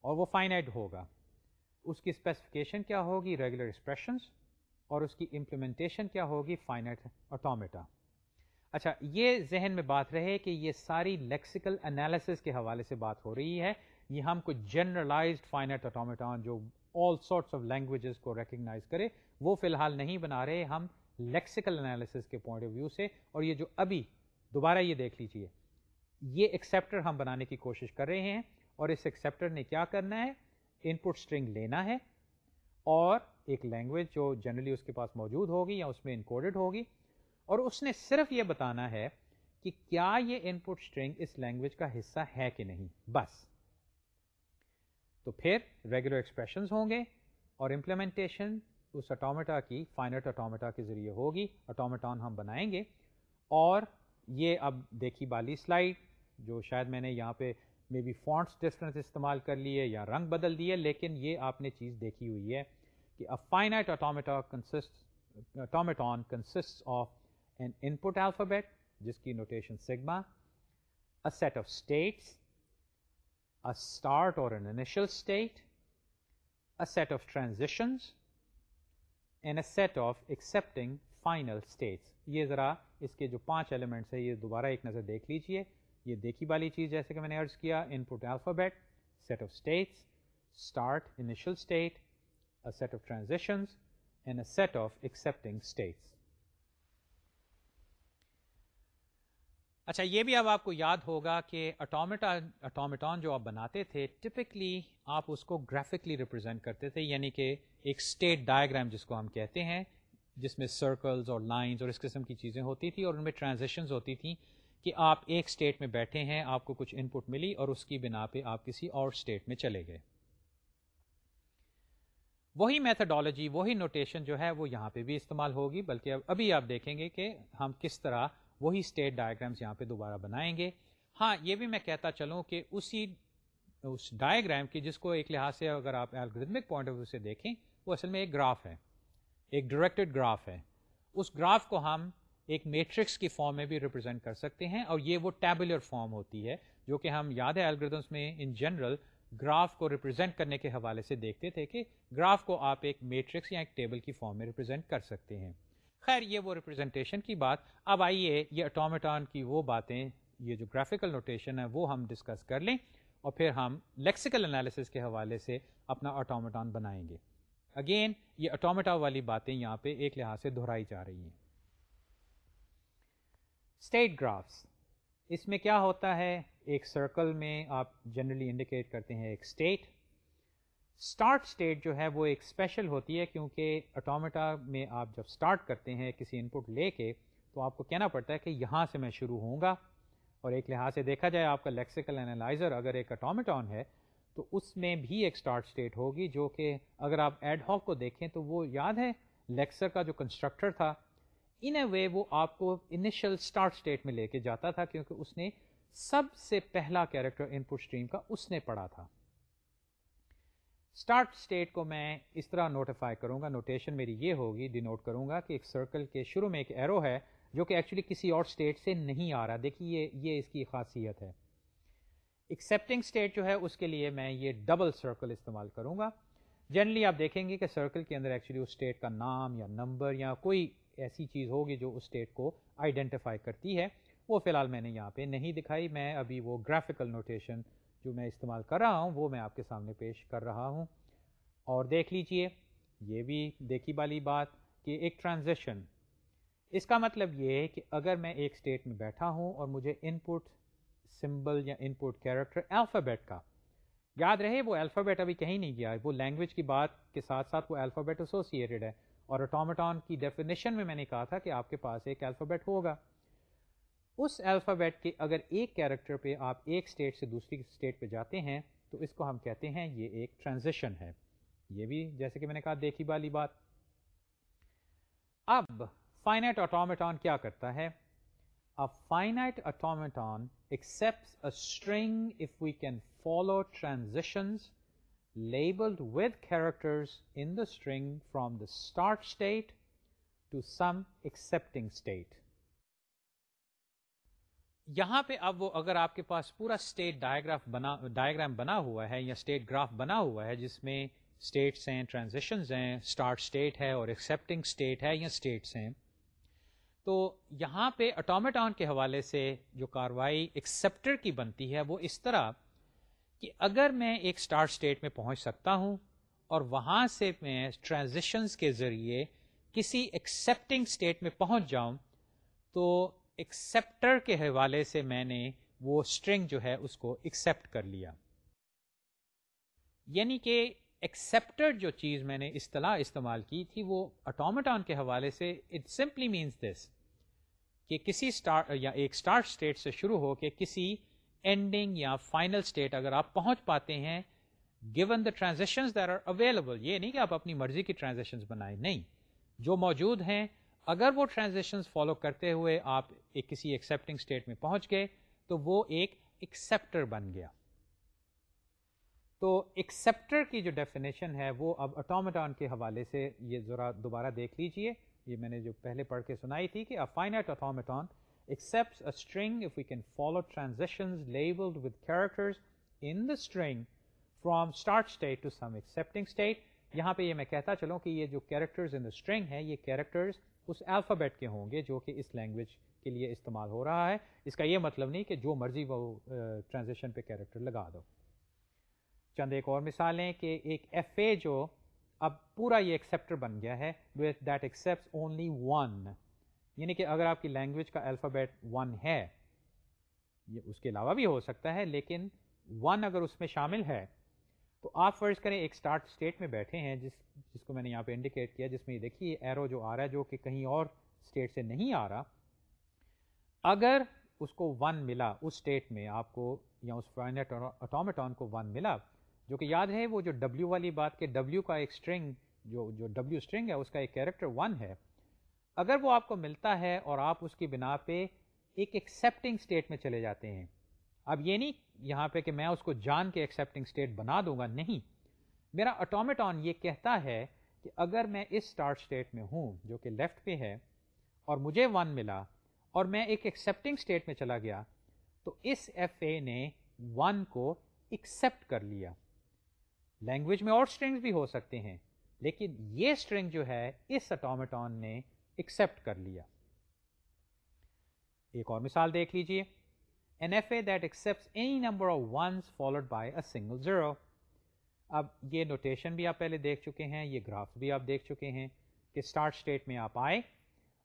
اور وہ فائنائٹ ہوگا۔ اس کی اسپیسیفکیشن کیا ہوگی؟ ریگولر ایکسپریشنس اور اس کی امپلیمنٹیشن کیا ہوگی؟ فائنائٹ اٹومیٹا اچھا یہ ذہن میں بات رہے کہ یہ ساری لیکسیکل انالیسس کے حوالے سے بات ہو رہی ہے۔ یہ ہم کو جنرلائزڈ فائنٹ اٹومیٹون جو آل سارٹس آف لینگویجز کو ریکگنائز کرے، وہ فی الحال نہیں بنا رہے ہم لیکسیکل انالیسس کے پوائنٹ آف ویو سے۔ اور یہ جو ابھی، دوبارہ یہ دیکھ لیجیے۔ یہ ایکسیپٹر ہم بنانے کی کوشش کر رہے ہیں اور اس ایکسیپٹر نے کیا کرنا ہے؟ ان پٹ اسٹرنگ لینا ہے اور ایک لینگویج جو جنرلی اس کے پاس موجود ہوگی یا اس میں انکوڈڈ ہوگی۔ اور اس نے صرف یہ بتانا ہے کہ کیا یہ ان پٹ اسٹرنگ اس لینگویج کا حصہ ہے کہ نہیں؟ بس۔ تو پھر ریگولر ایکسپریشن ہوں گے اور امپلیمنٹیشن اس اٹومیٹا کی فائنٹ اٹومیٹا کے ذریعے ہوگی۔ اٹومیٹون ہم بنائیں گے۔ اور یہ اب دیکھی بالی سلائڈ جو شاید میں نے یہاں پہ مے بی فونٹس ڈفرنس استعمال کر لیے یا رنگ بدل دیے، لیکن یہ آپ نے چیز دیکھی ہوئی ہے کہ finite automata consist automaton consist of an input alphabet جس کی notation sigma a set of states a start or an initial state, a set of transitions, and a set of accepting final states. یہ ذرا اس کے جو پانچ elements ہیں یہ دوبارہ ایک نظر دیکھ لیجیے یہ دیکھی والی چیز جیسے کہ میں نے عرض کیا input alphabet set of states start initial state a set of transitions and a set of accepting states اچھا یہ بھی اب آپ کو یاد ہوگا کہ اٹومیٹا اٹومیٹون جو آپ بناتے تھے ٹپکلی آپ اس کو گرافکلی ریپرزینٹ کرتے تھے یعنی کہ ایک اسٹیٹ ڈائگرام جس کو ہم کہتے ہیں، جس میں سرکلز اور لائنز اور اس قسم کی چیزیں ہوتی تھیں اور ان میں ٹرانزیکشنز ہوتی تھیں کہ آپ ایک اسٹیٹ میں بیٹھے ہیں، آپ کو کچھ ان پٹ ملی اور اس کی بنا پہ آپ کسی اور اسٹیٹ میں چلے گئے۔ وہی میتھڈالوجی وہی نوٹیشن جو ہے، وہ یہاں پہ بھی استعمال ہوگی، بلکہ ابھی آپ دیکھیں گے کہ ہم کس طرح وہی اسٹیٹ ڈائگرامس یہاں پہ دوبارہ بنائیں گے۔ ہاں یہ بھی میں کہتا چلوں کہ اسی اس ڈائگرام کی جس کو ایک لحاظ سے اگر آپ الگریدمک پوائنٹ آف ویو سے دیکھیں، وہ اصل میں ایک گراف ہے۔ ایک ڈائریکٹڈ گراف ہے۔ اس گراف کو ہم ایک میٹرکس کی فارم میں بھی ریپرزینٹ کر سکتے ہیں اور یہ وہ ٹیبولر فارم ہوتی ہے جو کہ ہم یاد ہے الگریدمس میں ان جنرل گراف کو ریپرزینٹ کرنے کے حوالے سے دیکھتے تھے کہ گراف کو آپ ایک میٹرکس یا ایک ٹیبل کی فارم میں ریپرزینٹ کر سکتے ہیں۔ خیر، یہ وہ ریپرزینٹیشن کی بات۔ اب آئیے یہ اٹومیٹان کی وہ باتیں، یہ جو گرافیکل نوٹیشن ہے، وہ ہم ڈسکس کر لیں اور پھر ہم لیکسیکل انالیسس کے حوالے سے اپنا آٹومیٹان بنائیں گے۔ اگین یہ اٹومیٹا والی باتیں یہاں پہ ایک لحاظ سے دہرائی جا رہی ہیں۔ اسٹیٹ گرافس اس میں کیا ہوتا ہے؟ ایک سرکل میں آپ جنرلی انڈیکیٹ کرتے ہیں ایک اسٹیٹ اسٹارٹ اسٹیٹ جو ہے وہ ایک اسپیشل ہوتی ہے کیونکہ اٹومیٹا میں آپ جب اسٹارٹ کرتے ہیں کسی ان پٹ لے کے تو آپ کو کہنا پڑتا ہے کہ یہاں سے میں شروع ہوں گا اور ایک لحاظ سے دیکھا جائے آپ کا لیکسیکل اینالائزر اگر ایک اٹومیٹون ہے تو اس میں بھی ایک اسٹارٹ اسٹیٹ ہوگی جو کہ اگر آپ ایڈ ہاک کو دیکھیں تو وہ یاد ہے لیکسر کا جو کنسٹرکٹر تھا ان اے وے وہ آپ کو انیشل اسٹارٹ اسٹیٹ میں لے کے جاتا تھا کیونکہ اس نے سب سے پہلا کیریکٹر ان پٹ اسٹریم کا اس نے پڑھا تھا۔ اسٹارٹ اسٹیٹ کو میں اس طرح نوٹیفائی کروں گا. نوٹیشن میری یہ ہوگی ڈینوٹ کروں گا کہ ایک سرکل کے شروع میں ایک ایرو ہے جو کہ ایکچولی کسی اور اسٹیٹ سے نہیں آ رہا. دیکھیے، یہ اس کی خاصیت ہے. ایکسیپٹنگ اسٹیٹ جو ہے، اس کے لیے میں یہ ڈبل سرکل استعمال کروں گا. جنرلی آپ دیکھیں گے کہ سرکل کے اندر ایکچولی اس اسٹیٹ کا نام یا نمبر یا کوئی ایسی چیز ہوگی جو اس اسٹیٹ کو آئیڈینٹیفائی کرتی ہے. وہ فی الحال میں نے یہاں پہ نہیں دکھائی. میں ابھی وہ گرافیکل نوٹیشن جو میں استعمال کر رہا ہوں وہ میں آپ کے سامنے پیش کر رہا ہوں۔ اور دیکھ لیجیے، یہ بھی دیکھی والی بات کہ ایک ٹرانزیکشن اس کا مطلب یہ ہے کہ اگر میں ایک اسٹیٹ میں بیٹھا ہوں اور مجھے ان پٹ سمبل یا ان پٹ کیریکٹر الفابیٹ کا، یاد رہے وہ الفابیٹ ابھی کہیں نہیں گیا، وہ لینگویج کی بات کے ساتھ ساتھ وہ الفابیٹ ایسوسیٹڈ ہے۔ اور اٹومیٹون کی ڈیفینیشن میں میں نے کہا تھا کہ آپ کے پاس ایک الفابیٹ ہوگا۔ اس الفابیٹ کے اگر ایک کیریکٹر پہ آپ ایک اسٹیٹ سے دوسری اسٹیٹ پہ جاتے ہیں، تو اس کو ہم کہتے ہیں یہ ایک ٹرانزیشن ہے۔ یہ بھی جیسے کہ میں نے کہا، دیکھی والی بات۔ اب فائنٹ آٹومیٹون کیا کرتا ہے؟ A finite automaton accepts a string if we can follow transitions labeled with characters in the string from the start state to some accepting state. یہاں پہ اب وہ اگر آپ کے پاس پورا اسٹیٹ ڈائگراف بنا ڈائگرام بنا ہوا ہے یا اسٹیٹ گراف بنا ہوا ہے جس میں اسٹیٹس ہیں ٹرانزیکشنز ہیں اسٹارٹ اسٹیٹ ہے اور ایکسیپٹنگ اسٹیٹ ہے یا اسٹیٹس ہیں، تو یہاں پہ اٹومیٹون کے حوالے سے جو کاروائی ایکسیپٹر کی بنتی ہے وہ اس طرح کہ اگر میں ایک اسٹارٹ اسٹیٹ میں پہنچ سکتا ہوں اور وہاں سے میں ٹرانزیشنز کے ذریعے کسی ایکسیپٹنگ اسٹیٹ میں پہنچ جاؤں تو ایکسیپٹر کے حوالے سے میں نے وہ اسٹرنگ جو ہے اس کو ایکسیپٹ کر لیا۔ یعنی کہ ایکسپٹڈ جو چیز میں نے اصطلاح استعمال کی تھی وہ اٹومیٹون کے حوالے سے اٹ سمپلی مینس دس کہ کسی اسٹارٹ یا ایک اسٹارٹ اسٹیٹ سے شروع ہو کے کسی اینڈنگ یا فائنل اسٹیٹ اگر آپ پہنچ پاتے ہیں given the transition there are available یہ نہیں کہ آپ اپنی مرضی کی ٹرانزیکشن بنائیں، نہیں۔ جو موجود ہیں اگر وہ ٹرانزیکشن فالو کرتے ہوئے آپ ایک کسی ایکسپٹنگ اسٹیٹ میں پہنچ گئے، تو وہ ایک ایکسپٹر بن گیا۔ تو ایکسیپٹر کی جو ڈیفینیشن ہے، وہ اب اٹومیٹون کے حوالے سے یہ ذرا دوبارہ دیکھ لیجیے۔ یہ میں نے جو پہلے پڑھ کے سنائی تھی کہ finite automaton accept a string if we can follow transition labelled with characters in the string from start state to some accepting state یہاں پہ یہ میں کہتا چلوں کہ یہ جو کیریکٹرز ان دا اسٹرنگ ہے یہ کیریکٹرز اس الفابیٹ کے ہوں گے جو کہ اس لینگویج کے لیے استعمال ہو رہا ہے۔ اس کا یہ مطلب نہیں کہ جو مرضی وہ ٹرانزیکشن پہ کیریکٹر لگا دو۔ چند ایک اور مثالیں کہ ایک ایف اے جو اب پورا یہ ایکسیپٹر بن گیا ہے دیٹ ایکسیپٹ اونلی ون یعنی کہ اگر آپ کی لینگویج کا الفابیٹ ون ہے، یہ اس کے علاوہ بھی ہو سکتا ہے، لیکن ون اگر اس میں شامل ہے تو آپ فرض کریں ایک اسٹارٹ اسٹیٹ میں بیٹھے ہیں جس جس کو میں نے یہاں پہ انڈیکیٹ کیا، جس میں یہ دیکھیے ایرو جو آ رہا ہے جو کہ کہیں اور اسٹیٹ سے نہیں آ رہا، اگر اس کو ون ملا اس اسٹیٹ میں آپ کو یا اس فائنٹ اٹومیٹون کو ون ملا، جو کہ یاد ہے وہ جو ڈبلیو والی بات کہ ڈبلیو کا ایک اسٹرنگ جو جو ڈبلیو اسٹرنگ ہے، اس کا ایک کیریکٹر ون ہے، اگر وہ آپ کو ملتا ہے اور آپ اس کی بنا پہ ایک ایکسیپٹنگ اسٹیٹ میں چلے جاتے ہیں اب یہ نہیں یہاں پہ کہ میں اس کو جان کے ایکسیپٹنگ اسٹیٹ بنا دوں گا، نہیں۔ میرا اٹومیٹون یہ کہتا ہے کہ اگر میں اس اسٹارٹ اسٹیٹ میں ہوں جو کہ لیفٹ پہ ہے اور مجھے ون ملا اور میں ایک ایکسیپٹنگ اسٹیٹ میں چلا گیا، تو اس ایف اے نے ون کو ایکسیپٹ کر لیا۔ لینگویج میں اور اسٹرنگس بھی ہو سکتے ہیں، لیکن یہ اسٹرنگ جو ہے اس اٹومیٹون نے ایکسیپٹ کر لیا۔ ایک اور مثال دیکھ لیجیے۔ N F A that accept any number of ones followed by a single zero اب یہ نوٹیشن بھی آپ پہلے دیکھ چکے ہیں، یہ گرافس بھی آپ دیکھ چکے ہیں کہ اسٹارٹ اسٹیٹ میں آپ آئے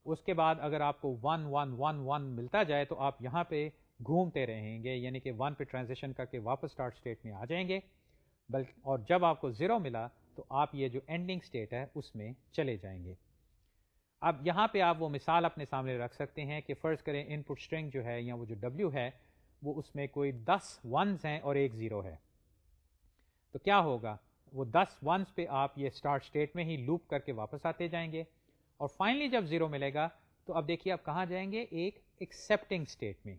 اس کے بعد اگر آپ کو ون ون ون ون ملتا جائے تو آپ یہاں پہ گھومتے رہیں گے یعنی کہ ون پہ ٹرانزیکشن کر کے واپس اسٹارٹ اسٹیٹ میں آ جائیں گے۔ بلکہ اور جب آپ کو زیرو ملا تو آپ یہ جو اینڈنگ اسٹیٹ ہے اس میں چلے جائیں گے۔ اب یہاں پہ آپ وہ مثال اپنے سامنے رکھ سکتے ہیں کہ فرض کریں ان پٹ اسٹرنگ جو ہے یا وہ جو ڈبلیو ہے وہ اس میں کوئی دس ونز ہیں اور ایک زیرو ہے۔ تو کیا ہوگا؟ وہ دس ونس پہ آپ یہ اسٹارٹ اسٹیٹ میں ہی لوپ کر کے واپس آتے جائیں گے۔ اور فائنلی جب زیرو ملے گا، تو اب دیکھیے آپ کہاں جائیں گے؟ ایک ایکسیپٹنگ اسٹیٹ میں۔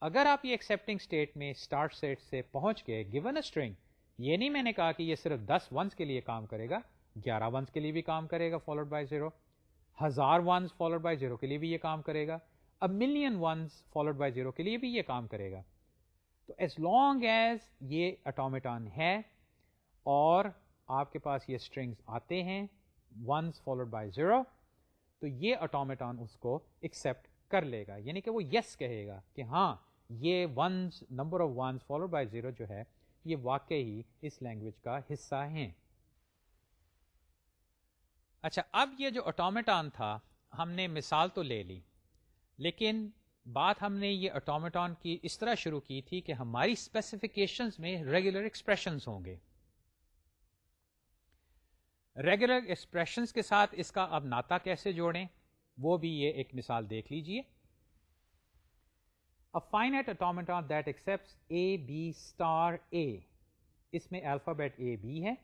اگر آپ یہ ایکسیپٹنگ اسٹیٹ میں اسٹارٹ سیٹ سے پہنچ گئے گیون اے اسٹرنگ یہ نہیں میں نے کہا کہ یہ صرف دس ونس کے لیے کام کرے گا، گیارہ ونس کے لیے بھی کام کرے گا فالوڈ بائی زیرو ہزار ونس فالوڈ بائی زیرو کے لیے بھی یہ کام کرے گا۔ اب million ones followed by zero کے لیے بھی یہ کام کرے گا۔ تو ایز لانگ ایز یہ اٹومیٹان ہے اور آپ کے پاس یہ اسٹرنگس آتے ہیں ونس فالوڈ بائی زیرو تو یہ اٹومیٹان اس کو ایکسپٹ کر لے گا۔ یعنی کہ وہ یس yes کہے گا کہ ہاں یہ ones number of ones followed by zero جو ہے، یہ واقعی اس لینگویج کا حصہ ہیں۔ اچھا اب یہ جو اٹومیٹان تھا، ہم نے مثال تو لے لی۔ لیکن بات ہم نے یہ اٹومیٹون کی اس طرح شروع کی تھی کہ ہماری اسپیسیفکیشنز میں ریگولر ایکسپریشنز ہوں گے۔ ریگولر ایکسپریشنز کے ساتھ اس کا اب ناتا کیسے جوڑیں، وہ بھی یہ ایک مثال دیکھ لیجیے۔ Finite automaton that accept a b star a اس میں الفابیٹ اے بی ہے۔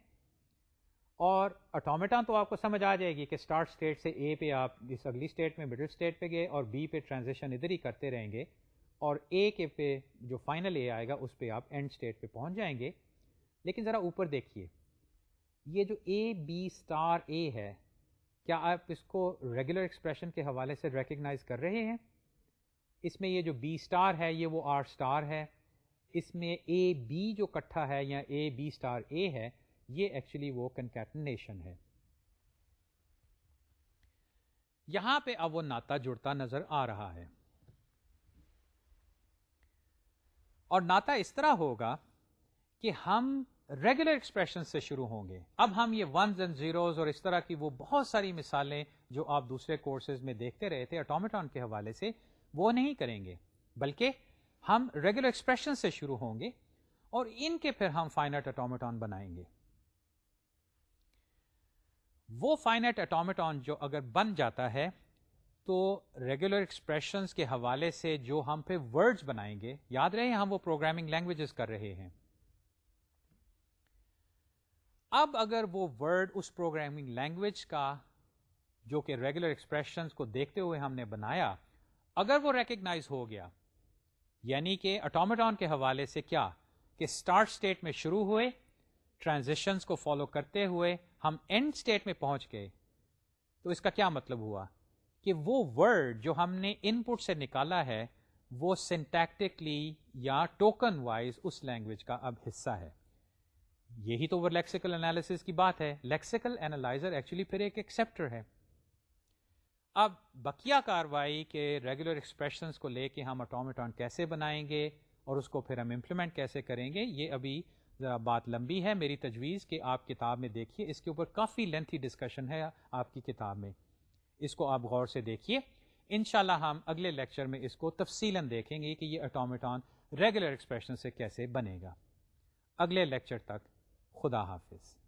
اور اٹومیٹا تو آپ کو سمجھ آ جائے گی کہ اسٹارٹ اسٹیٹ سے اے پہ آپ اس اگلی اسٹیٹ میں مڈل اسٹیٹ پہ گئے اور بی پہ ٹرانزیکشن ادھر ہی کرتے رہیں گے اور اے کے پہ جو فائنل اے آئے گا اس پہ آپ اینڈ اسٹیٹ پہ پہنچ جائیں گے۔ لیکن ذرا اوپر دیکھیے، یہ جو اے بی اسٹار اے ہے، کیا آپ اس کو ریگولر ایکسپریشن کے حوالے سے ریکگنائز کر رہے ہیں؟ اس میں یہ جو بی اسٹار ہے، یہ وہ آر اسٹار ہے۔ اس میں اے بی جو کٹھا ہے یا اے بی اسٹار اے ہے یہ ایکچولی وہ کنکیٹنیشن ہے۔ یہاں پہ اب وہ ناتا جڑتا نظر آ رہا ہے۔ اور ناتا اس طرح ہوگا کہ ہم ریگولر ایکسپریشن سے شروع ہوں گے۔ اب ہم یہ ونز اینڈ زیروز اور اس طرح کی وہ بہت ساری مثالیں جو آپ دوسرے کورسز میں دیکھتے رہے تھے اٹومیٹون کے حوالے سے، وہ نہیں کریں گے۔ بلکہ ہم ریگولر ایکسپریشن سے شروع ہوں گے اور ان کے پھر ہم فائنٹ اٹومیٹون بنائیں گے۔ وہ فائنٹ اٹومیٹون جو اگر بن جاتا ہے، تو ریگولر ایکسپریشنس کے حوالے سے جو ہم پہ ورڈز بنائیں گے، یاد رہے ہم وہ پروگرامنگ لینگویجز کر رہے ہیں۔ اب اگر وہ ورڈ اس پروگرامنگ لینگویج کا، جو کہ ریگولر ایکسپریشنس کو دیکھتے ہوئے ہم نے بنایا، اگر وہ ریکگنائز ہو گیا یعنی کہ اٹومیٹون کے حوالے سے کیا، کہ اسٹارٹ اسٹیٹ میں شروع ہوئے ٹرانزیشنس کو فالو کرتے ہوئے ہم اینڈ اسٹیٹ میں پہنچ گئے۔ تو اس کا کیا مطلب ہوا؟ کہ وہ ورڈ جو ہم نے ان پٹ سے نکالا ہے، وہ سینٹیکٹکلی یا ٹوکن وائز اس لینگویج کا اب حصہ ہے۔ یہی تو وہ لیکسیکل انالیس کی بات ہے۔ لیکسیکل اینالائزر ایکچولی پھر ایک ایکسپٹر ہے۔ اب بکیا کاروائی کے ریگولر ایکسپریشنس کو لے کے ہم اٹومیٹون کیسے بنائیں گے اور اس کو پھر ہم امپلیمنٹ کیسے کریں گے، یہ ابھی ذرا بات لمبی ہے، میری تجویز کہ آپ کتاب میں دیکھیے، اس کے اوپر کافی لینتھی ڈسکشن ہے آپ کی کتاب میں۔ اس کو آپ غور سے دیکھیے۔ انشاءاللہ ہم اگلے لیکچر میں اس کو تفصیل دیکھیں گے کہ یہ اٹومیٹون ریگولر ایکسپریشن سے کیسے بنے گا۔ اگلے لیکچر تک خدا حافظ۔